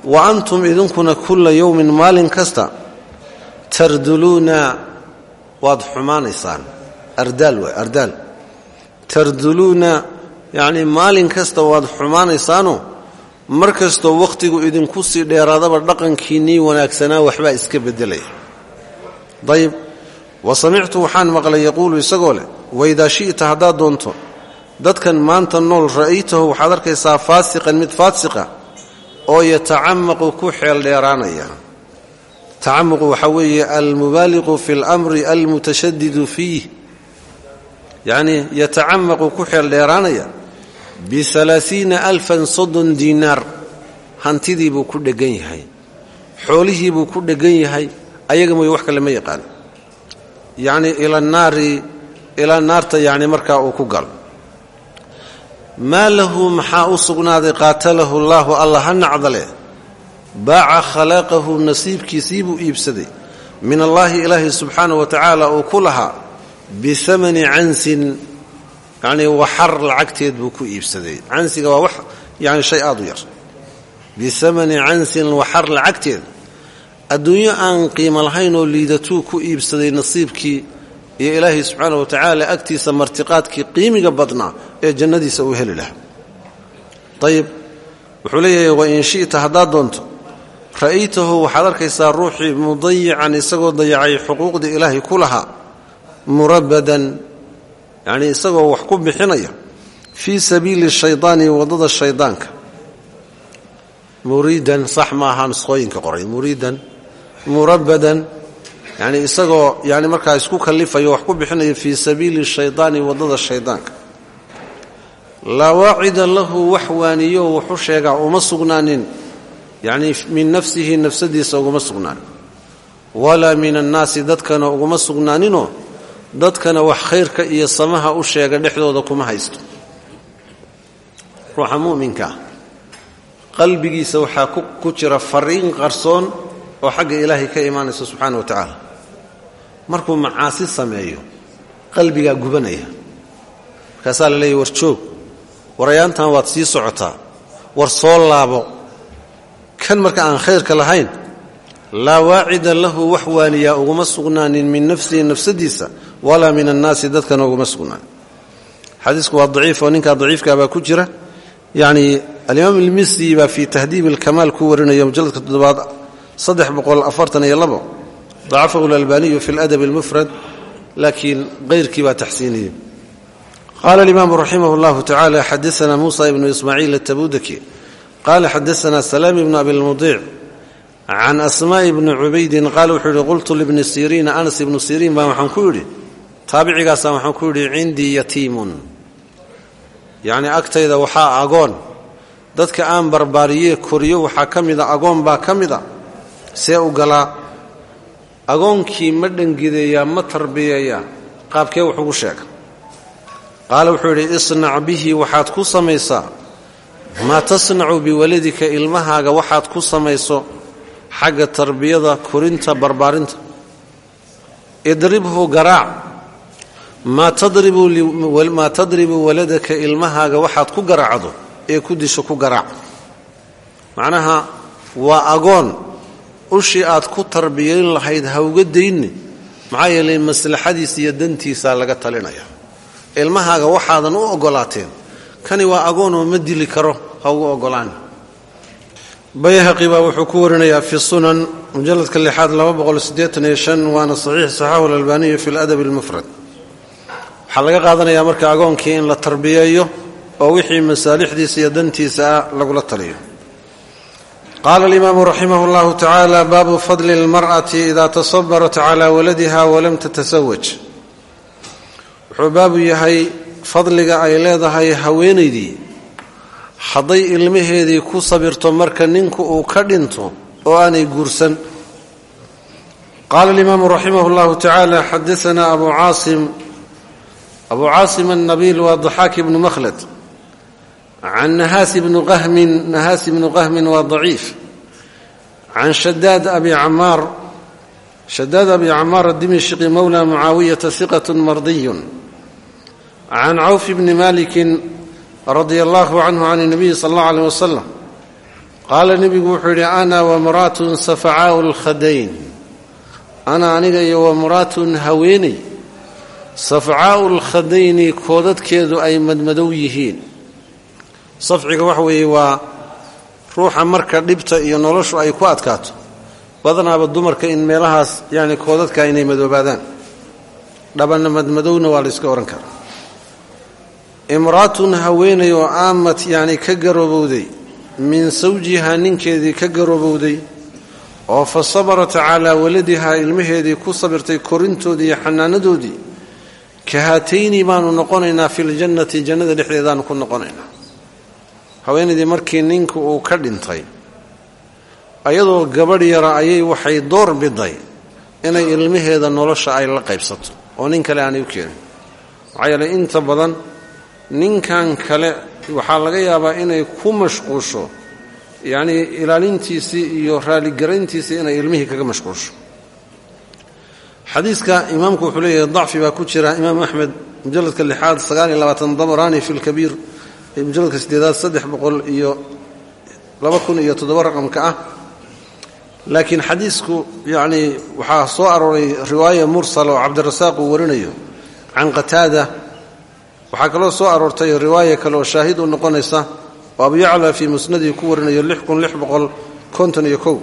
Wa antum idinkuna kulla yowmin maalin kasta tarduluuna waad xumaanaysaan. Ardaal waay ardaal. Tarduluuna yacnii maalin kasta waad xumaanaysaanoo mar kastoo wakhtigu idinku sii dheeraadaba dhaqankiinnii wanaagsanaa waxbaa iska beddelaya. Dayib wa samictu waxaan maqlay yaquulu isagoo leh waidaa shi'ta haddaad doonto dadkan maanta nool ra'aytahu waxaad arkaysaa faasiqan mid faasiqa oo yatacamaqu ku xeel dheeraanaya. Tacamuqu waxaa weeye almubaaliqu fi اlamri almutashadidu fiih. Yacnii yatacamaqu ku xeel dheeraanaya bialaaiina alfan soddon diinaar hantidiibuu ku dheggan yahay xoolihiibuu ku dheggan yahay ayaga mooye wax kale ma yaqaan yacnii ila naari ilaa naarta yacni markaa uu ku galo maa lahu maxaa u sugnaaday qaatalahu allaahu allah ha nacdale baaca khalaaqahu nasiibkiisiibuu iibsaday min allaahi ilaahi subxaana wa tacaala uu ku lahaa biamani cansin yacnii waxar lacagteed buu ku iibsaday. Cansiga waa wax yani shay aad u yar. Biamani cansin waxar lacagteed. Adduunyo aan qiimo lahayn oo liidatuu ku iibsaday nasiibkii iyo ilaahay subxaana wa tacaala agtiisa martiqaadkii qiimiga badnaa ee jannadiisa uu heli lahaa. Ayib wuxuu leeyahay wain shi'ta haddaad doonto ra'aytahu waxaad arkaysaa ruuxii mudayican isagoo dayacay xuquuqdii ilaahay ku lahaa murabadan yacnii isagoo wax ku bixinaya fii sabiili shaydaani waddada shaydaanka. Muriidan sax ma aha nusqooyinka qoray. Muriidan murabadan yacni isagoo yani markaa isku kallifayo wax ku bixinayo fii sabiili shaydaani waddada shaydaanka. Laa waacida lahu wax waaniyo wuxu sheegaa uma sugnaanin. Yacni min nafsihi nafsadiisa uguma sugnaanin. Walaa min annaasi dadkana uguma sugnaaninoo dadkana wax khayrka iyo samaha u sheega dhexdooda kuma haysto. Ruuxa mu'minkaa qalbigiisa waxaa ku jira fariin qarsoon oo xagga ilaahay ka imaanaysa subxaana wa tacaala. Markuu macaasi sameeyo qalbigaa gubanaya. Markaasaa la leeyahy war joog warayaantan waad sii socotaa war soo laabo. Kan marka aan khayrka lahayn laa waacida lahu wax waaniyaa uguma sugnaanin min nafsihi nafsadiisa walaa min annaasi dadkana uguma sugnaanin xadiisku waa daciif oo ninkaa daciifkaa baa ku jira. Yacni alimaam ilmisri baa fii tahdiib alkamaal ku warinaya mujalladka toddobaad saddex boqol afartan iyo labo. Dacafahu lalbaaniyu fi ladab almufrad laakiin kayrkii baa taxsiiniyey. Qaala alimaamu raximah llahu tacala xadaana muusa ibnu ismaaciil atabudaki qaala xadaana salaam ibnu abilmudiic can asmaa'i bni cubaydin qaala wuxuu yidhi qultu libni siriina anas ibnu siriin baa waxaan ku yidhi taabicigaasaan waxaan ku yidhi cindii yatiimun. Yacni agtayda waxaa agoon. Dadka aan barbaariyee koriyo waxaa ka mida agoon baa ka mida. See u galaa agoonkii ma dhangideeyaa ma tarbiyeeyaa qaabkee wax ugu sheega qaala wuxuu yidhi isnac bihi waxaad ku samaysaa. Maa tasnacu biwaladika ilmahaaga waxaad ku samayso xagga tarbiyada korinta barbaarinta. Idribhu garaac maa tadribu waladaka ilmahaaga waxaad ku garaacdo ee ku disho ku garaac. Macnaha waa agoon ushii aad ku tarbiyayn lahayd ha uga dayni maxaa yeelay maslaxadiisa iyo dantiisaa laga talinaya. Ilmahaaga waxaadan u oggolaateen kani waa agoonoo ma dili karo ha ugu ogolaan bayhaqi baa wuxuu ku warinayaa fi sunan mujaladka lixaad waana saxiix saxaahu alalbaaniyu fi ladab almufrad waxaa laga qaadanayaa marka agoonkii in la tarbiyeeyo oo wixii masaalixdiisa iyo dantiisa ah lagula taliyo. Qaala alimaamu raximah llahu tacaala baabu fadli اlmar'ati ida tasabarat cala waladiha walam tatasawaj wuxuu baabu yahay fadliga ay leedahay haweenaydii. Hadday ilmaheedii ku sabirto marka ninku uu ka dhinto oo aanay guursan. Qaala alimaamu raximah اllahu tacaala xadaana abu caasim abu caasim annabiil waa daxaak ibnu makhlad. Can nahaas ibnu qahmin nahaas ibnu qahmin waa daciif can shadaad abi camaar shadaad abi camaar adimishqi mowla mucaawiyata siqatu mardiyun can cawf ibni malikin radia allahu canhu can nabiyi sala allahu aleyh wasalam qaala nebigu wuxuu yidhi ana wamraatun safacaau lkhadayn ana aniga iyo wamraatun haweeney safcaau lkhadayni koodadkeedu ay madmadow yihiin. Safciga waxa weeye waa ruuxa marka dhibta iyo noloshu ay ku adkaato. Badanaaba dumarka in meelahaas yani koodadka inay madoobaadaan. Dhabana madmadowna waa la yska odhan karaa. Imraatun haweenay oo aamat yani ka garoobowday min sawjihaa ninkeedii ka garoobowday oo fa sabarat calaa waladihaa ilmaheedii ku sabirtay korintoodii iyo xanaanadoodii ka haatayni baanu noqonaynaa fi ljannati jannada dhexdeedaanu ku noqonaynaa. Haweenaydii markii ninku uu ka dhintay ayadoo gabadh yara ayay waxay door biday inay ilmaheeda nolosha ay la qaybsato oo nin kale aanay u keenin. Maxaa inta badan ninkan kale waxaa laga yaabaa inay ku mashquusho yacnii ilaalintiisii iyo raalligarayntiisii inay ilmihii kaga mashquusho xadiiska imaamku wuxuu leeyahay dacfi baa ku jira. Imaam axmed mujaladka lixaad sagaaliyo labaatan dabrani fi lkabiir mujaladka sideedaad saddex boqol iyo laba kun iyo toddoba raqamka ah. Laakiin xadiisku yacnii waxaa soo arooray riwaaya mursal oo cabdirasaaq uu warinayo can qataada. Waxaa kaloo soo aroortay riwaaya kale oo shaahid u noqonaysa oo abu yacla fii musnadihi ku warinayo lix kun lix boqol iyo kow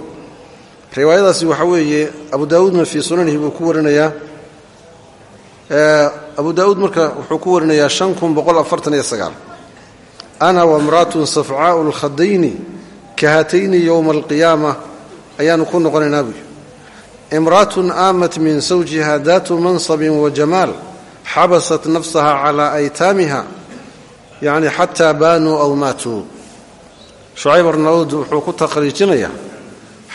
riwaayadaasi waxaa weeye abu daawuudna fii sunanihi buu ku warinayaa. Abu daawuud marka wuxuu ku warinayaa ana wamraatun safcaau lkhadayni ka haatayni yowma alqiyaama ayaanu ku noqonaynaa buy imra'atun aamat min sawjiha daatu mansabin wa jamaal xabasat nafsaha calaa aytaamiha yacni xataa baanuu aw maatuu. Shucayb arnawd wuxuu ku taqriijinayaa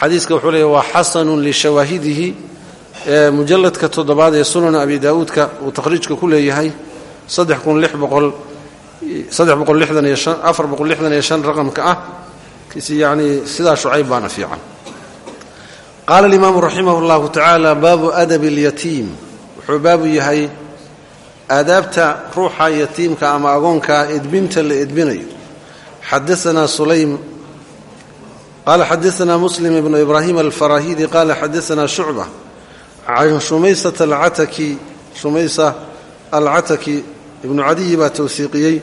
xadiiska wuxuu leeya waa xasanun lishawaahidihi ee mujalladka toddobaad ee sunan abi daa'uudka uu takhriijka ku leeyahay raqamka ah. Yani sidaa shucayb baana fiican. Qaala alimaamu raximah اllahu tacaala baabu adabi اlyatiim wuxuu baabu yahay aadaabta ruuxa yatiimka ama agoonka edbinta la edbinayo. Xadaanaa sulaym qaala xadaanaa muslim ibnu ibraahim alfarahidi qaala xadaanaa shucba can shumaysata alcataki shumaysa alcataki ibnu cadiyi baa towsiiqiyey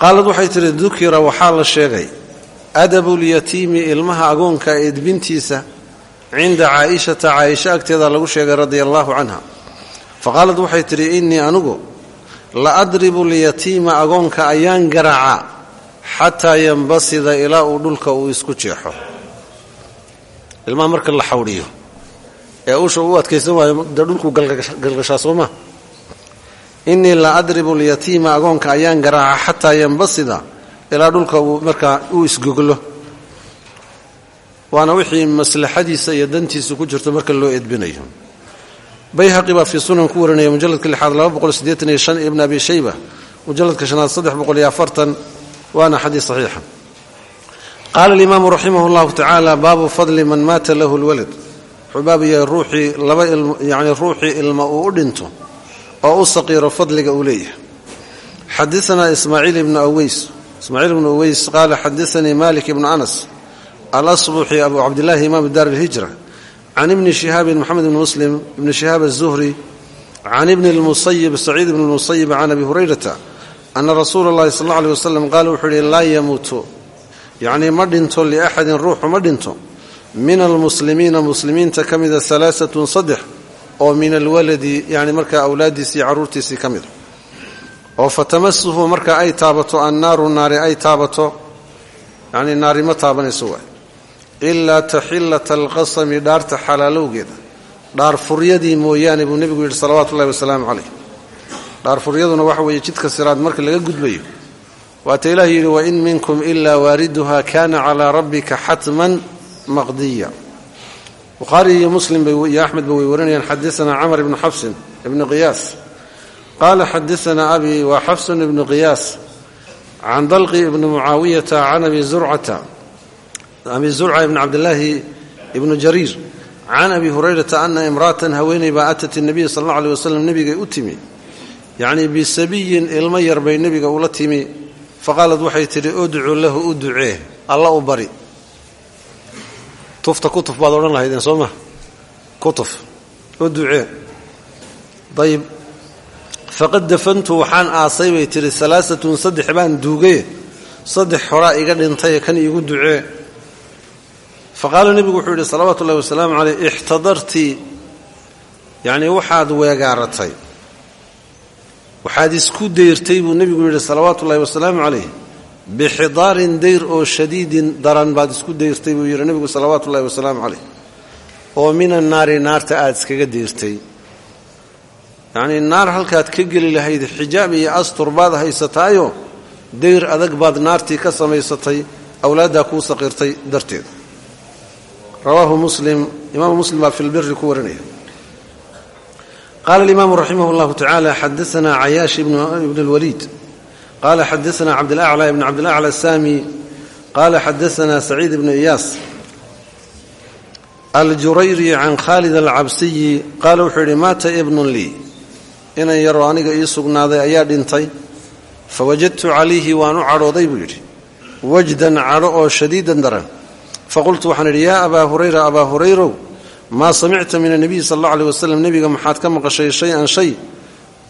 qaalad waxay tidhi dukira waxaa la sheegay adabulyatiimi ilmaha agoonka edbintiisa cinda caaishata caaisha agteeda lagu sheegay radia allaahu canha faqaalad waxay tidhi innii anigu la adribu lyatiima agoonka ayaan garaacaa xataa yambasida ilaa uu dhulka uu isku jeexo. Ilmaha marka la xawdhiyo ee usha u adkaysan waayo dee dhulkuu galgashaa soo maa innii la adribu lyatiima agoonka ayaan garaaca xataa yambasida ilaa dhulka uu markaa uu isgoglo. Waana wixii maslaxadiisa iyo dantiisa ku jirto marka loo edbinayo bayhaqi baa fii sunan ku warinaya mujalladka lixaad ibn abi shayba. Mujalladka shanaad waana xadiis saxiixa qaala alimaamu raximah llahu tacaala baabu fadli man maata lahu lwalad wuxuu baabu yahay ruuxii laba yani ruuxii ilma uu u dhinto oo u saqiiro fadliga uu leeyahay. Xadaanaa ismaaciil ibnu aweys ismaaciil ibnu aweys qaala xadaanii malik ibnu anas alasbuxi abu alhijra can ibni shihaabin moxamed ibni muslim ibni shihaab azuhri can ibni lmusayib saciid ibni lmusayib can abi hurayrata ana rasuula اllahi sal alla alيh wasalam qaala wuxuu yihi laa yamuutu yacnii ma dhinto liaxadin ruuxu ma dhinto min almuslimiina muslimiinta ka mida alaaatun saddex oo min alwaladi yani markaa awlaaddiisii carruurtiisii ka mida oo fatamasuhu marka ay taabato annaaru naari ay taabato yacnii naari ma taabanayso waay ilaa taxillata alqasami dhaarta xalaalowgeeda. Dhaarfuryadii mooyaane buu nebigu yidhi salawaatu ullahi wasalaamu calayh. Dhaarfuryaduna waxa weeye jidka siraad marka laga gudbayo. Waata ilaah yidhi wain minkum ilaa waariduha kana calaa rabbika xatman maqdiya. Bukhaari iyo muslim iyo axmedba way warinayaan xadaanaa camar ibnu xafsin ibni qiyaas. Qaala xadaanaa abi waa xafsun ibnu qiyaas can dalqi ibni mucaawiyata can abi zurcata abi zurca ibni cabdillaahi ibnu jariir can abi hurayrata ana imra'atan haweeney baa atat nabiya sal alla aleh wasalam nebigay u timi. Yacnii bisabiyin ilmo yar bay nebiga ula timi. Faqaalad waxay tidhi udcu lahu u ducee alla u bari. Tufta kutuf baad odhan lahaydeen soo ma kutuf u ducee dayib. Faqad dafantu waxaan aasay bay tidhi alaaatun saddex baan duugaye saddex horaa iga dhintaye kan ducee faqaala nebigu wuxuu yidhi salawaatu ullahi wasalaamu caleyh ixtadartii yacnii waxaad weegaaratay. Waxaad isku dayrtay buu nebigu yidhi salawaatu ullahi wasalaamu calayh bixidaarin dayr oo shadiidin daran baad isku dayrtay buu yidhi nebigu salawaatu ullahi wasalaamu calayh. Oo mina naari naarta aad iskaga dayrtay yacnii naar halkaad ka geli lahayd xijaab iyo astur baad haysataayo dayr adag baad naartii ka samaysatay awlaaddaa kuu saqiirtay darteed rawaahu muslim imaamu muslim baa fi lbiri ku warinaya qala alimaamu raximah اllahu tacala xadaana cayaash ibn اlwaliid qala xadaana cabdilaclى ibn cabdilaclى asami qala xadaana saciid ibnu iyaas aljurayri can khalid alcabsiyi qaala wuxuu yidhi maata ibnun lii inan yaroo aniga ii sugnaaday ayaa dhintay fawajadtu calayhi waan u cadhooday buu yidhi wajdan cadho oo shadiidan daran faqultu waxaan idhi yaa abaa hurayra abaa hurayrow maa samicta min anabiyi sal alla aleh wasalam nebiga maxaad ka maqashay shay-an shay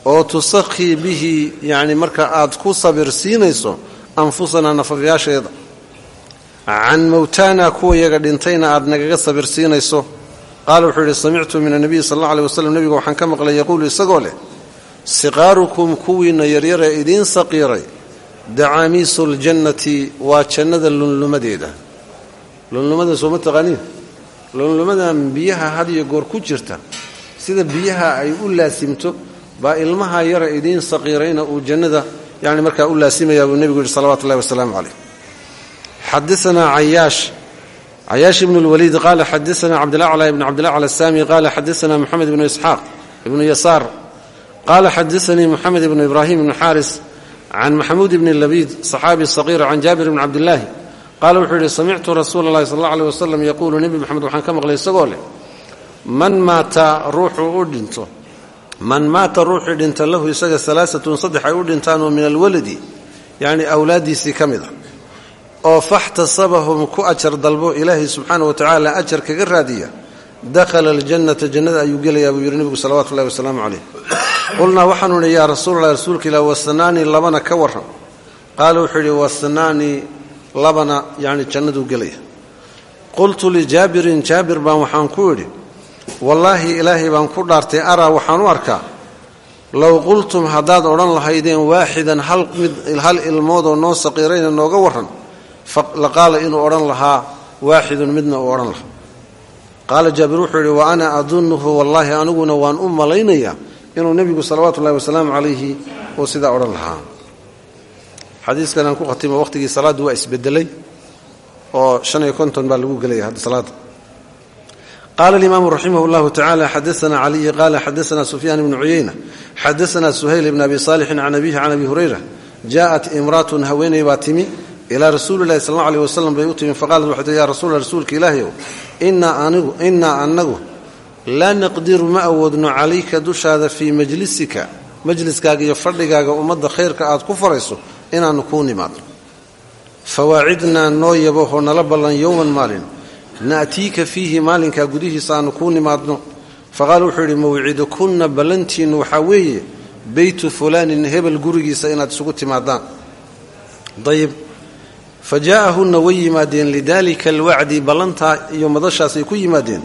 oo tusakhii bihi yacni marka aad ku sabir siinayso anfusanaa nafafyaasheeda can mowtaana kuwa yaga dhintayna aad nagaga sabir siinayso qaala wuxuu yidhi samictu min anabiyi sal alla aleh wasalam nebiga waxaan ka maqlay yaquulu isagoo leh siqaarukum kuwiinna yaryaree idiin saqiiray dacaamiisu ljannati waa jannada lunlumadeeda loolnimada sooma taqaaniin? Loolnimadan biyaha had iyo goor ku jirta sida biyaha ay u laasimto baa ilmaha yara idiin saqiirayna uu jannada yani markaa u laasimaya buu nebigu yihi salawatu ullahi wasalaamu caleyh xadaanaa cayaash. Cayaash ibnu lwaliid qaala xadaana cabdilacla ibn cabdilacla asaami qaala xadaana moxamed ibnu isxaaq ibnu yasaar qaala xadaanii moxamed ibnu ibraahim ibnu xaaris can maxamuud ibni labiid saxaabi saqiir can jaabir ibni cabdilaahi qaala wuxuu yidhi samictu rasuula allahi sal alla aleh wasalam yaquulu waxaan ka maqlay isagoo leh man maata ruuxuu u dhinto? Man maata ruuxii dhinta lahu isaga alaaatun saddex ay u dhintaan oo min alwaladi yacni awlaaddiisii ka mid a oo faxtasabahum ku ajar dalbo ilaahay subxaana wa tacaala ajar kaga raadiya dakhala aljannata jannada ayuu gelayaa buu yidhi nebigu salawatu ullahi wasalaamu caleyh qulnaa waxaanu idhi yaa rasuulallahi rasuulka ilah wasanaani labana ka warran. Qaala wuxuu labana yacni jannaduu gelaya. Qultu lijaabirin jaabir baan waxaan ku idhi wallaahi ilaahay baan ku dhaartay araa waxaan u arkaa. Low qultum haddaad odhan lahaydeen waaxidan hal ilmoodoo noo saqiirayna nooga warran laqaala inuu odhan lahaa waaxidun midna uu odhan lahaa. Qaala jaabir wuxuu yidhi wa ana adunnuhu wallaahi aniguna waan u malaynayaa inuu nebigu salawaatu ullahi wasalaamu calayhi uu sidaa odhan lahaa xadiiskan aan ku khatimo waqhtigii salaaddu waa isbedelay oo shan iyo konton baa lagu gelaya hadda salaadda. Qala alimaamu raximah llahu tacala xadaana caliyi qaala xadaana sufyaan ibnu cuyeyna xadaana suhayl ibn abi saalixin can abihi can abi hurayra jaaءat imraatun haweeney baa timi ilaa rasuuli lahi sal allau aleh wasalam bay u timi faqaalat waxay tii ya rasuula rasuulka ilaahayow innaa annagu laa naqdiru ma awoodno calayka dushaada fii majlisika majliskaaga iyo fadhigaaga ummadda khayrka aad ku farayso inaannu kuu nimaadno. Fawaacidnaa noo yabohoo nala ballan yowman maalin. Na'tiika fiihi maalinkaa gudihiisa aannu kuu nimaadno. Faqaala wuxuu yidhi mawcidukunna ballantiinnu waxaa weeye beytu fulaanin hebel gurigiisa inaad isugu timaadaan. Ayib fa jaa'ahunna way yimaadeen lidaalika alwacdi ballantaa iyo madashaasay ku yimaadeen.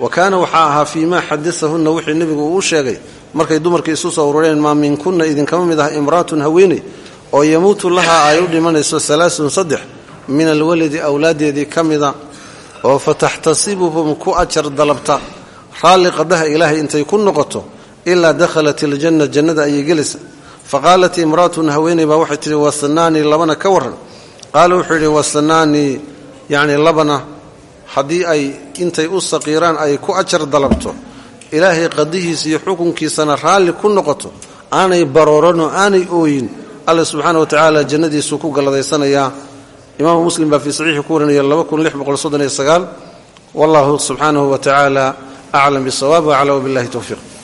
Wa kaana waxaa ahaa fii maa xadasahunna wixii nebigu uu u sheegay. Markay dumarkii isu soo urureen maa minkunna idinkama mid ah imraatun haweeney oo yamuutu lahaa ay u dhimanayso alaasun saddex min alwaladi awlaaddeedii ka mida oo fataxtasibuhum ku ajar dalabta. Raalli qadaha ilaahay intay ku noqoto ilaa dakhalat iljanna jannada ayay gelaysa. Faqaalat imraatun haweeney baa waxay tihi wasanaani labana ka waran qaala wuxuu yidhi wasanaani yacni labana haddii ay intay u saqiiraan ay ku ajar dalabto ilaahay qadihiisa iyo xukunkiisana raalli ku noqoto aanay barooranoo aanay ooyin subxaana wa tacaala jannadiisuu ku galadaysanayaa imaamu muslim baa fii saxiixi ku warinaya wallahu subxaanahu wa tacaala aclam bisawaab wacla wabillahi towfiiq